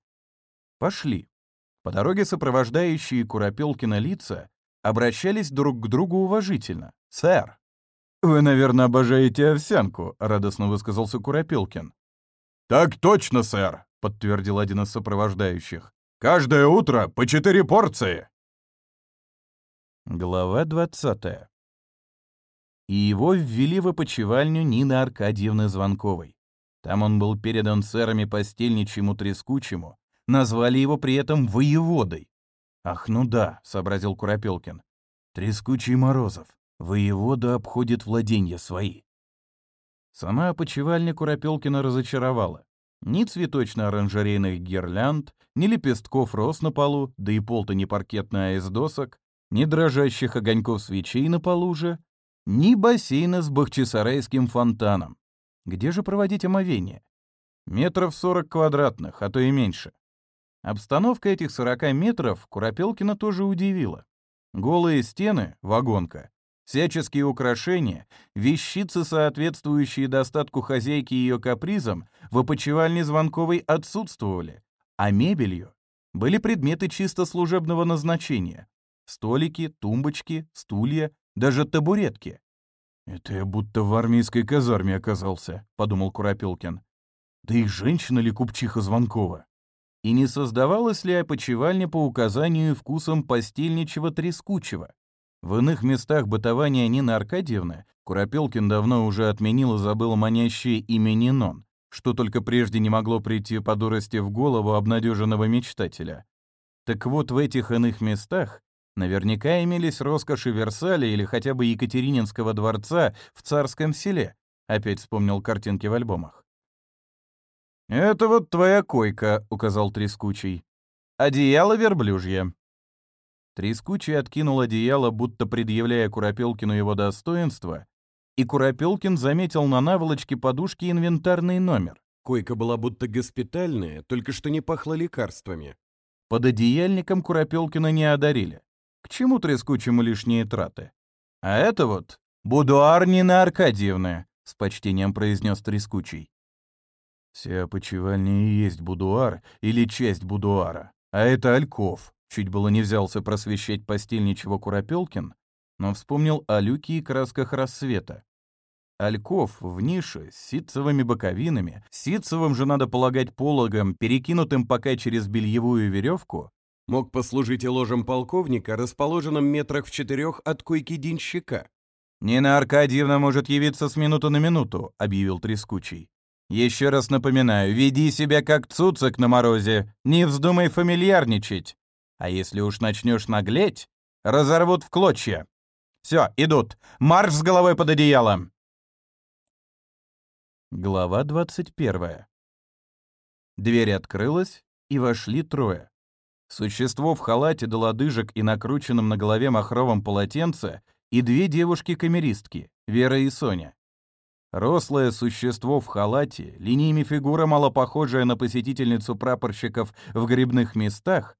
«Пошли!» По дороге сопровождающие Куропелкина лица обращались друг к другу уважительно. «Сэр, «Вы, наверное, обожаете овсянку», — радостно высказался Куропилкин. «Так точно, сэр», — подтвердил один из сопровождающих. «Каждое утро по четыре порции». Глава 20. И его ввели в опочивальню Нины Аркадьевны Звонковой. Там он был передан сэрами постельничьему трескучему, назвали его при этом воеводой. «Ах, ну да», — сообразил Куропелкин, — «трескучий Морозов». Воевода обходит владения свои. Сама опочивальня Куропелкина разочаровала. Ни цветочно-оранжерейных гирлянд, ни лепестков роз на полу, да и пол-то не паркетная из досок, ни дрожащих огоньков свечей на полу же, ни бассейна с бахчисарайским фонтаном. Где же проводить омовение? Метров 40 квадратных, а то и меньше. Обстановка этих 40 метров Куропелкина тоже удивила. Голые стены, вагонка, Всяческие украшения, вещицы, соответствующие достатку хозяйки и ее капризам, в опочивальне Звонковой отсутствовали, а мебелью были предметы чисто служебного назначения. Столики, тумбочки, стулья, даже табуретки. «Это я будто в армейской казарме оказался», — подумал Куропелкин. «Да и женщина ли купчиха Звонкова?» И не создавалась ли опочивальня по указанию и вкусам постельничего трескучего? В иных местах бытования Нины Аркадьевны Куропелкин давно уже отменил и забыл манящее имя Нинон, что только прежде не могло прийти по дурости в голову обнадеженного мечтателя. Так вот, в этих иных местах наверняка имелись роскоши Версаля или хотя бы Екатерининского дворца в Царском селе, опять вспомнил картинки в альбомах. «Это вот твоя койка», — указал Трескучий. «Одеяло верблюжье». Трескучий откинул одеяло, будто предъявляя Куропелкину его достоинство, и Куропелкин заметил на наволочке подушки инвентарный номер. Койка была будто госпитальная, только что не пахла лекарствами. Под одеяльником Куропелкина не одарили. К чему трескучему лишние траты? А это вот «Будуар Нина Аркадьевна», — с почтением произнес трескучий. Все опочивальня и есть будуар или часть будуара, а это Альков», Чуть было не взялся просвещать постельничего Куропелкин, но вспомнил о люке и красках рассвета. Альков в нише с ситцевыми боковинами, ситцевым же, надо полагать, пологом, перекинутым пока через бельевую веревку, мог послужить и ложем полковника, расположенным метрах в четырех от койки денщика. «Нина Аркадьевна может явиться с минуты на минуту», — объявил Трескучий. «Еще раз напоминаю, веди себя как цуцик на морозе, не вздумай фамильярничать». А если уж начнешь наглеть, разорвут в клочья. Все, идут. Марш с головой под одеяло. Глава 21. Дверь открылась, и вошли трое. Существо в халате до лодыжек и накрученном на голове махровом полотенце и две девушки-камеристки, Вера и Соня. Рослое существо в халате, линиями фигура мало похожая на посетительницу прапорщиков в грибных местах,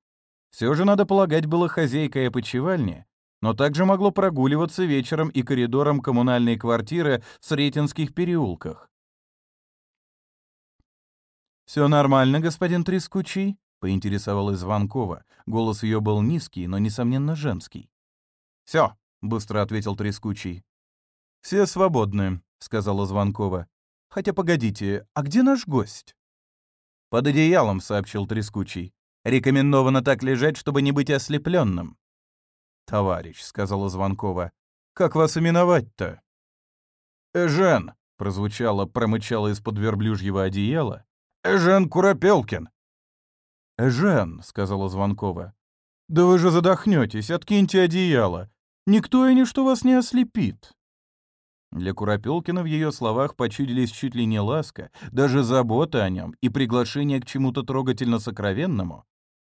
все же, надо полагать, было хозяйкой опочивальни, но также могло прогуливаться вечером и коридором коммунальной квартиры в Сретенских переулках. «Все нормально, господин Трескучий?» — поинтересовалась Звонкова. Голос ее был низкий, но, несомненно, женский. «Все», — быстро ответил Трескучий. «Все свободны», — сказала Звонкова. «Хотя погодите, а где наш гость?» «Под одеялом», — сообщил Трескучий. Рекомендовано так лежать, чтобы не быть ослепленным. «Товарищ», — сказала Звонкова, — «как вас именовать-то?» «Эжен», — прозвучало, промычало из-под верблюжьего одеяла. «Эжен Курапелкин. «Эжен», — сказала Звонкова, — «да вы же задохнетесь, откиньте одеяло. Никто и ничто вас не ослепит». Для Курапелкина в ее словах почудились чуть ли не ласка, даже забота о нем и приглашение к чему-то трогательно сокровенному,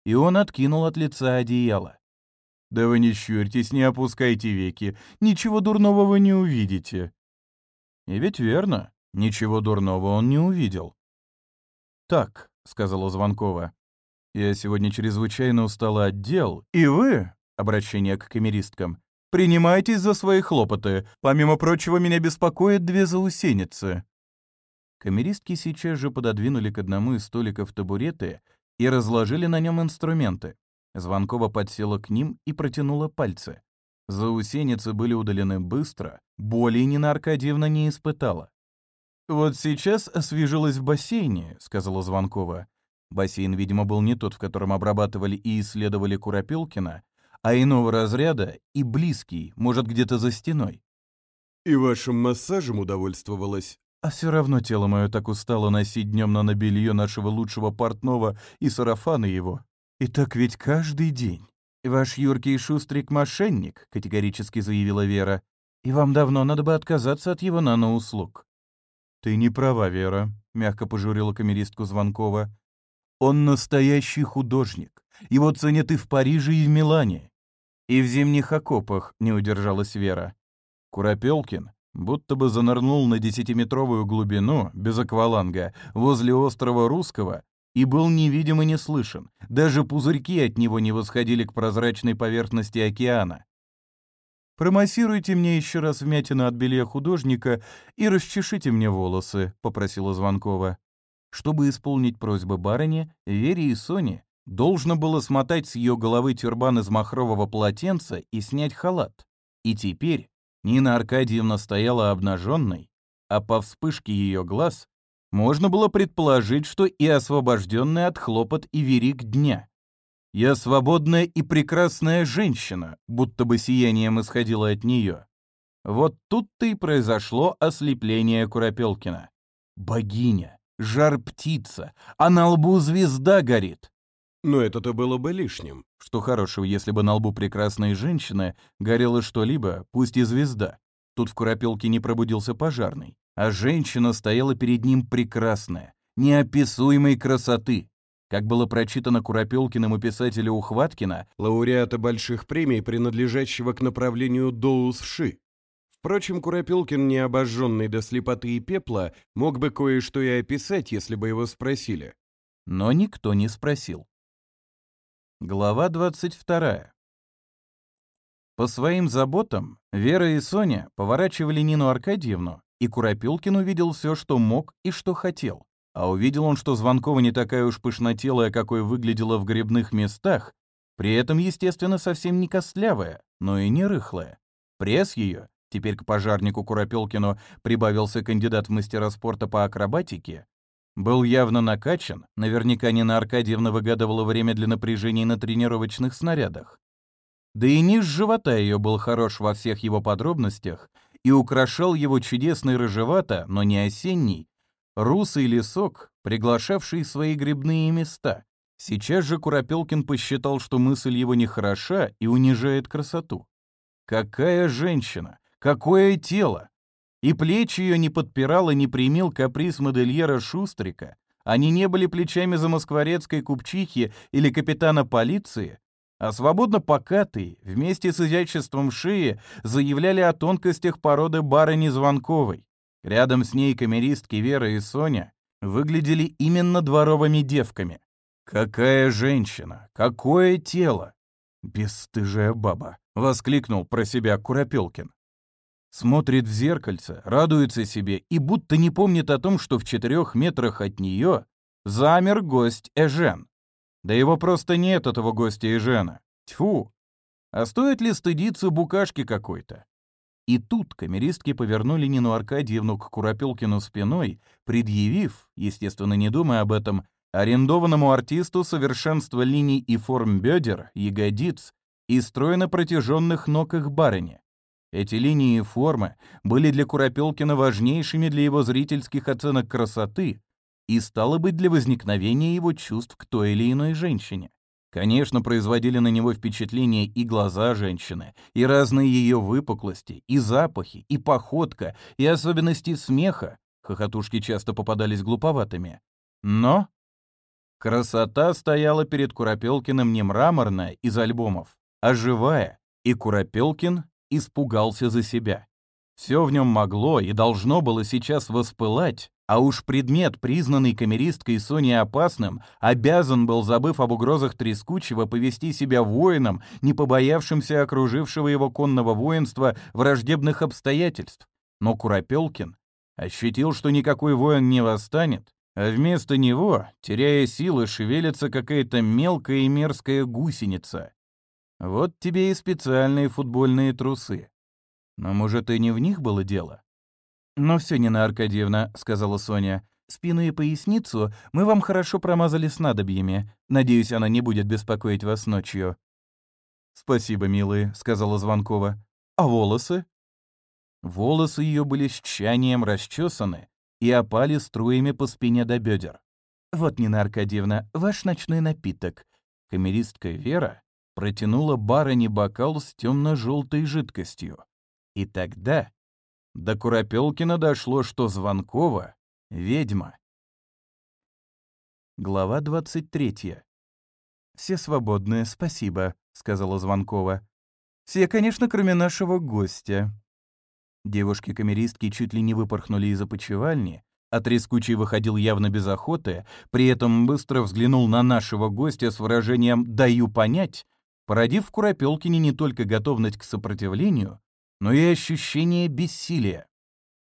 и он откинул от лица одеяло. «Да вы не щурьтесь, не опускайте веки, ничего дурного вы не увидите». И ведь верно, ничего дурного он не увидел. «Так», — сказала Звонкова, — «я сегодня чрезвычайно устала от дел, и вы, обращение к камеристкам, принимайтесь за свои хлопоты, помимо прочего меня беспокоят две заусеницы». Камеристки сейчас же пододвинули к одному из столиков табуреты, и разложили на нем инструменты. Звонкова подсела к ним и протянула пальцы. Заусеницы были удалены быстро, боли Нина Аркадьевна не испытала. «Вот сейчас освежилась в бассейне», — сказала Звонкова. Бассейн, видимо, был не тот, в котором обрабатывали и исследовали Куропилкина, а иного разряда и близкий, может, где-то за стеной. «И вашим массажем удовольствовалась?» А все равно тело мое так устало носить днем на набелье нашего лучшего портного и сарафана его. И так ведь каждый день. «Ваш юркий шустрик — мошенник», — категорически заявила Вера. «И вам давно надо бы отказаться от его наноуслуг». «Ты не права, Вера», — мягко пожурила камеристку Звонкова. «Он настоящий художник. Его ценят и в Париже, и в Милане. И в зимних окопах не удержалась Вера. Куропелкин будто бы занырнул на десятиметровую глубину, без акваланга, возле острова Русского, и был невидим и не слышен. Даже пузырьки от него не восходили к прозрачной поверхности океана. «Промассируйте мне еще раз вмятину от белья художника и расчешите мне волосы», — попросила Звонкова. Чтобы исполнить просьбы барыни, Вере и Соне должно было смотать с ее головы тюрбан из махрового полотенца и снять халат. И теперь Нина Аркадьевна стояла обнаженной, а по вспышке ее глаз можно было предположить, что и освобожденная от хлопот и верик дня. «Я свободная и прекрасная женщина», будто бы сиянием исходило от нее. Вот тут-то и произошло ослепление Куропелкина. «Богиня! Жар птица! А на лбу звезда горит!» Но это-то было бы лишним. Что хорошего, если бы на лбу прекрасной женщины горело что-либо, пусть и звезда. Тут в Куропелке не пробудился пожарный, а женщина стояла перед ним прекрасная, неописуемой красоты. Как было прочитано Куропелкиным и писателю Ухваткина, лауреата больших премий, принадлежащего к направлению Доус-Ши. Впрочем, Куропелкин, не обожженный до слепоты и пепла, мог бы кое-что и описать, если бы его спросили. Но никто не спросил. Глава 22. По своим заботам Вера и Соня поворачивали Нину Аркадьевну, и Куропилкин увидел все, что мог и что хотел. А увидел он, что Звонкова не такая уж пышнотелая, какой выглядела в грибных местах, при этом, естественно, совсем не костлявая, но и не рыхлая. Пресс ее, теперь к пожарнику Куропелкину прибавился кандидат в мастера спорта по акробатике, был явно накачан, наверняка Нина Аркадьевна выгадывала время для напряжения на тренировочных снарядах. Да и низ живота ее был хорош во всех его подробностях и украшал его чудесный рыжевато, но не осенний, русый лесок, приглашавший свои грибные места. Сейчас же Куропелкин посчитал, что мысль его нехороша и унижает красоту. Какая женщина! Какое тело! И плечи ее не подпирал и не примил каприз модельера Шустрика. Они не были плечами замоскворецкой купчихи или капитана полиции, а свободно покатые, вместе с изяществом шеи, заявляли о тонкостях породы барыни Звонковой. Рядом с ней камеристки Вера и Соня выглядели именно дворовыми девками. «Какая женщина! Какое тело!» «Бесстыжая баба!» — воскликнул про себя Куропелкин смотрит в зеркальце, радуется себе и будто не помнит о том, что в четырех метрах от нее замер гость Эжен. Да его просто нет, этого гостя Эжена. Тьфу! А стоит ли стыдиться букашки какой-то? И тут камеристки повернули Нину Аркадьевну к Куропилкину спиной, предъявив, естественно, не думая об этом, арендованному артисту совершенство линий и форм бедер, ягодиц и стройно протяженных ног их барыни. Эти линии и формы были для Куропелкина важнейшими для его зрительских оценок красоты и, стало быть, для возникновения его чувств к той или иной женщине. Конечно, производили на него впечатление и глаза женщины, и разные ее выпуклости, и запахи, и походка, и особенности смеха. Хохотушки часто попадались глуповатыми. Но красота стояла перед Куропелкиным не мраморная из альбомов, а живая, и Куропелкин испугался за себя. Все в нем могло и должно было сейчас воспылать, а уж предмет, признанный камеристкой Соней опасным, обязан был, забыв об угрозах Трескучего, повести себя воином, не побоявшимся окружившего его конного воинства враждебных обстоятельств. Но Куропелкин ощутил, что никакой воин не восстанет, а вместо него, теряя силы, шевелится какая-то мелкая и мерзкая гусеница. Вот тебе и специальные футбольные трусы. Но, может, и не в них было дело? Но все, Нина Аркадьевна», — сказала Соня. «Спину и поясницу мы вам хорошо промазали снадобьями. Надеюсь, она не будет беспокоить вас ночью». «Спасибо, милые», — сказала Звонкова. «А волосы?» Волосы ее были с тщанием расчесаны и опали струями по спине до бедер. «Вот, Нина Аркадьевна, ваш ночной напиток». Камеристка Вера протянула барыне бокал с темно-желтой жидкостью. И тогда до Куропелкина дошло, что Звонкова — ведьма. Глава 23. «Все свободные, спасибо», — сказала Звонкова. «Все, конечно, кроме нашего гостя». Девушки-камеристки чуть ли не выпорхнули из опочивальни, а трескучий выходил явно без охоты, при этом быстро взглянул на нашего гостя с выражением «даю понять», породив в Куропелкине не только готовность к сопротивлению, но и ощущение бессилия.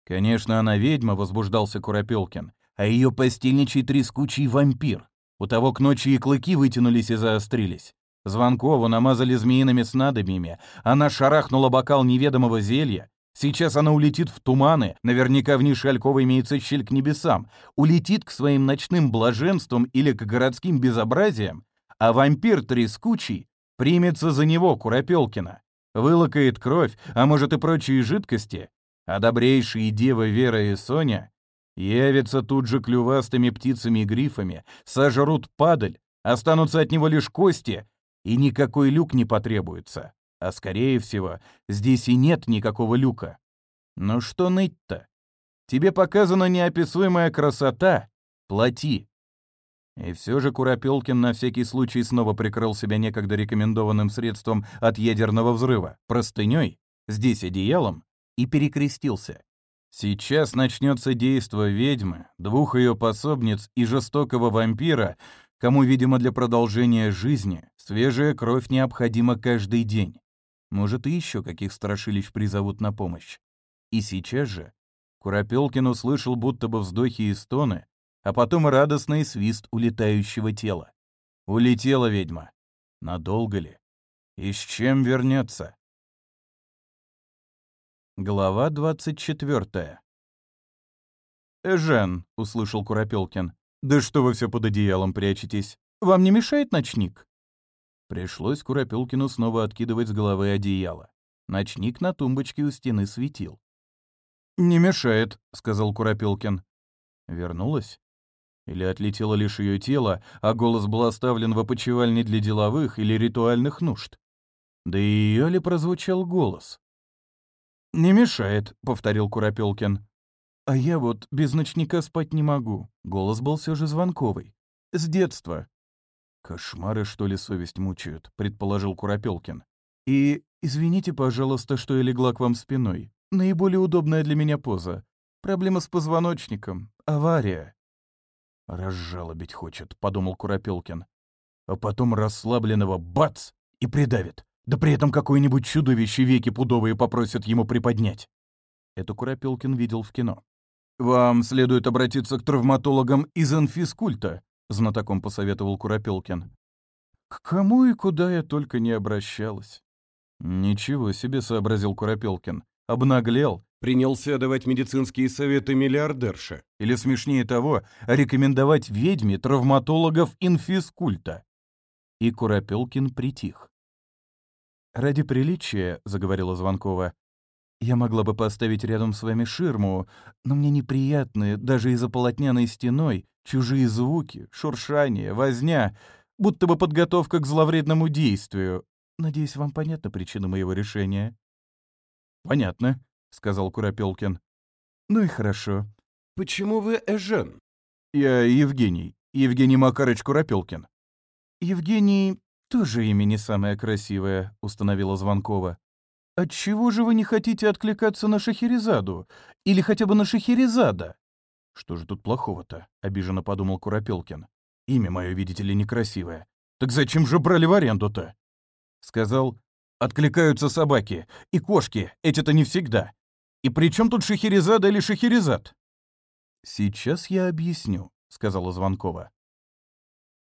«Конечно, она ведьма», — возбуждался Куропелкин, «а ее постельничий трескучий вампир. У того к ночи и клыки вытянулись и заострились. Звонкову намазали змеиными снадобьями, она шарахнула бокал неведомого зелья. Сейчас она улетит в туманы, наверняка в ней Шалькова имеется щель к небесам, улетит к своим ночным блаженствам или к городским безобразиям, а вампир трескучий примется за него Куропелкина, вылокает кровь, а может и прочие жидкости, а добрейшие девы Вера и Соня явятся тут же клювастыми птицами и грифами, сожрут падаль, останутся от него лишь кости, и никакой люк не потребуется. А скорее всего, здесь и нет никакого люка. Но что ныть-то? Тебе показана неописуемая красота. Плати. И все же Куропелкин на всякий случай снова прикрыл себя некогда рекомендованным средством от ядерного взрыва — простыней, здесь одеялом, и перекрестился. Сейчас начнется действо ведьмы, двух ее пособниц и жестокого вампира, кому, видимо, для продолжения жизни свежая кровь необходима каждый день. Может, и еще каких страшилищ призовут на помощь. И сейчас же Куропелкин услышал будто бы вздохи и стоны, а потом радостный свист улетающего тела. Улетела ведьма. Надолго ли? И с чем вернется? Глава 24. «Эжен», — услышал Куропелкин, — «да что вы все под одеялом прячетесь? Вам не мешает ночник?» Пришлось Куропелкину снова откидывать с головы одеяло. Ночник на тумбочке у стены светил. «Не мешает», — сказал Куропелкин. Вернулась? Или отлетело лишь ее тело, а голос был оставлен в опочивальне для деловых или ритуальных нужд? Да и ее ли прозвучал голос? «Не мешает», — повторил Куропелкин. «А я вот без ночника спать не могу». Голос был все же звонковый. «С детства». «Кошмары, что ли, совесть мучают», — предположил Куропелкин. «И извините, пожалуйста, что я легла к вам спиной. Наиболее удобная для меня поза. Проблема с позвоночником. Авария». «Разжалобить хочет», — подумал Куропелкин. «А потом расслабленного бац и придавит. Да при этом какое-нибудь чудовище веки пудовые попросят ему приподнять». Это Куропелкин видел в кино. «Вам следует обратиться к травматологам из инфискульта», — знатоком посоветовал Куропелкин. «К кому и куда я только не обращалась». «Ничего себе», — сообразил Куропелкин. «Обнаглел принялся давать медицинские советы миллиардерше. Или смешнее того, рекомендовать ведьме травматологов инфискульта И Куропелкин притих. «Ради приличия», — заговорила Звонкова, — «я могла бы поставить рядом с вами ширму, но мне неприятны, даже из-за полотняной стеной, чужие звуки, шуршание, возня, будто бы подготовка к зловредному действию. Надеюсь, вам понятна причина моего решения?» «Понятно», — сказал Куропелкин. «Ну и хорошо. Почему вы Эжен?» «Я Евгений. Евгений Макарыч Куропелкин». «Евгений тоже имя не самое красивое», — установила Звонкова. «Отчего же вы не хотите откликаться на Шахерезаду? Или хотя бы на Шахерезада?» «Что же тут плохого-то?» — обиженно подумал Куропелкин. «Имя мое, видите ли, некрасивое. Так зачем же брали в аренду-то?» Сказал, «Откликаются собаки и кошки, эти-то не всегда. И при чем тут Шахерезада или Шахерезад? Сейчас я объясню, сказала Звонкова.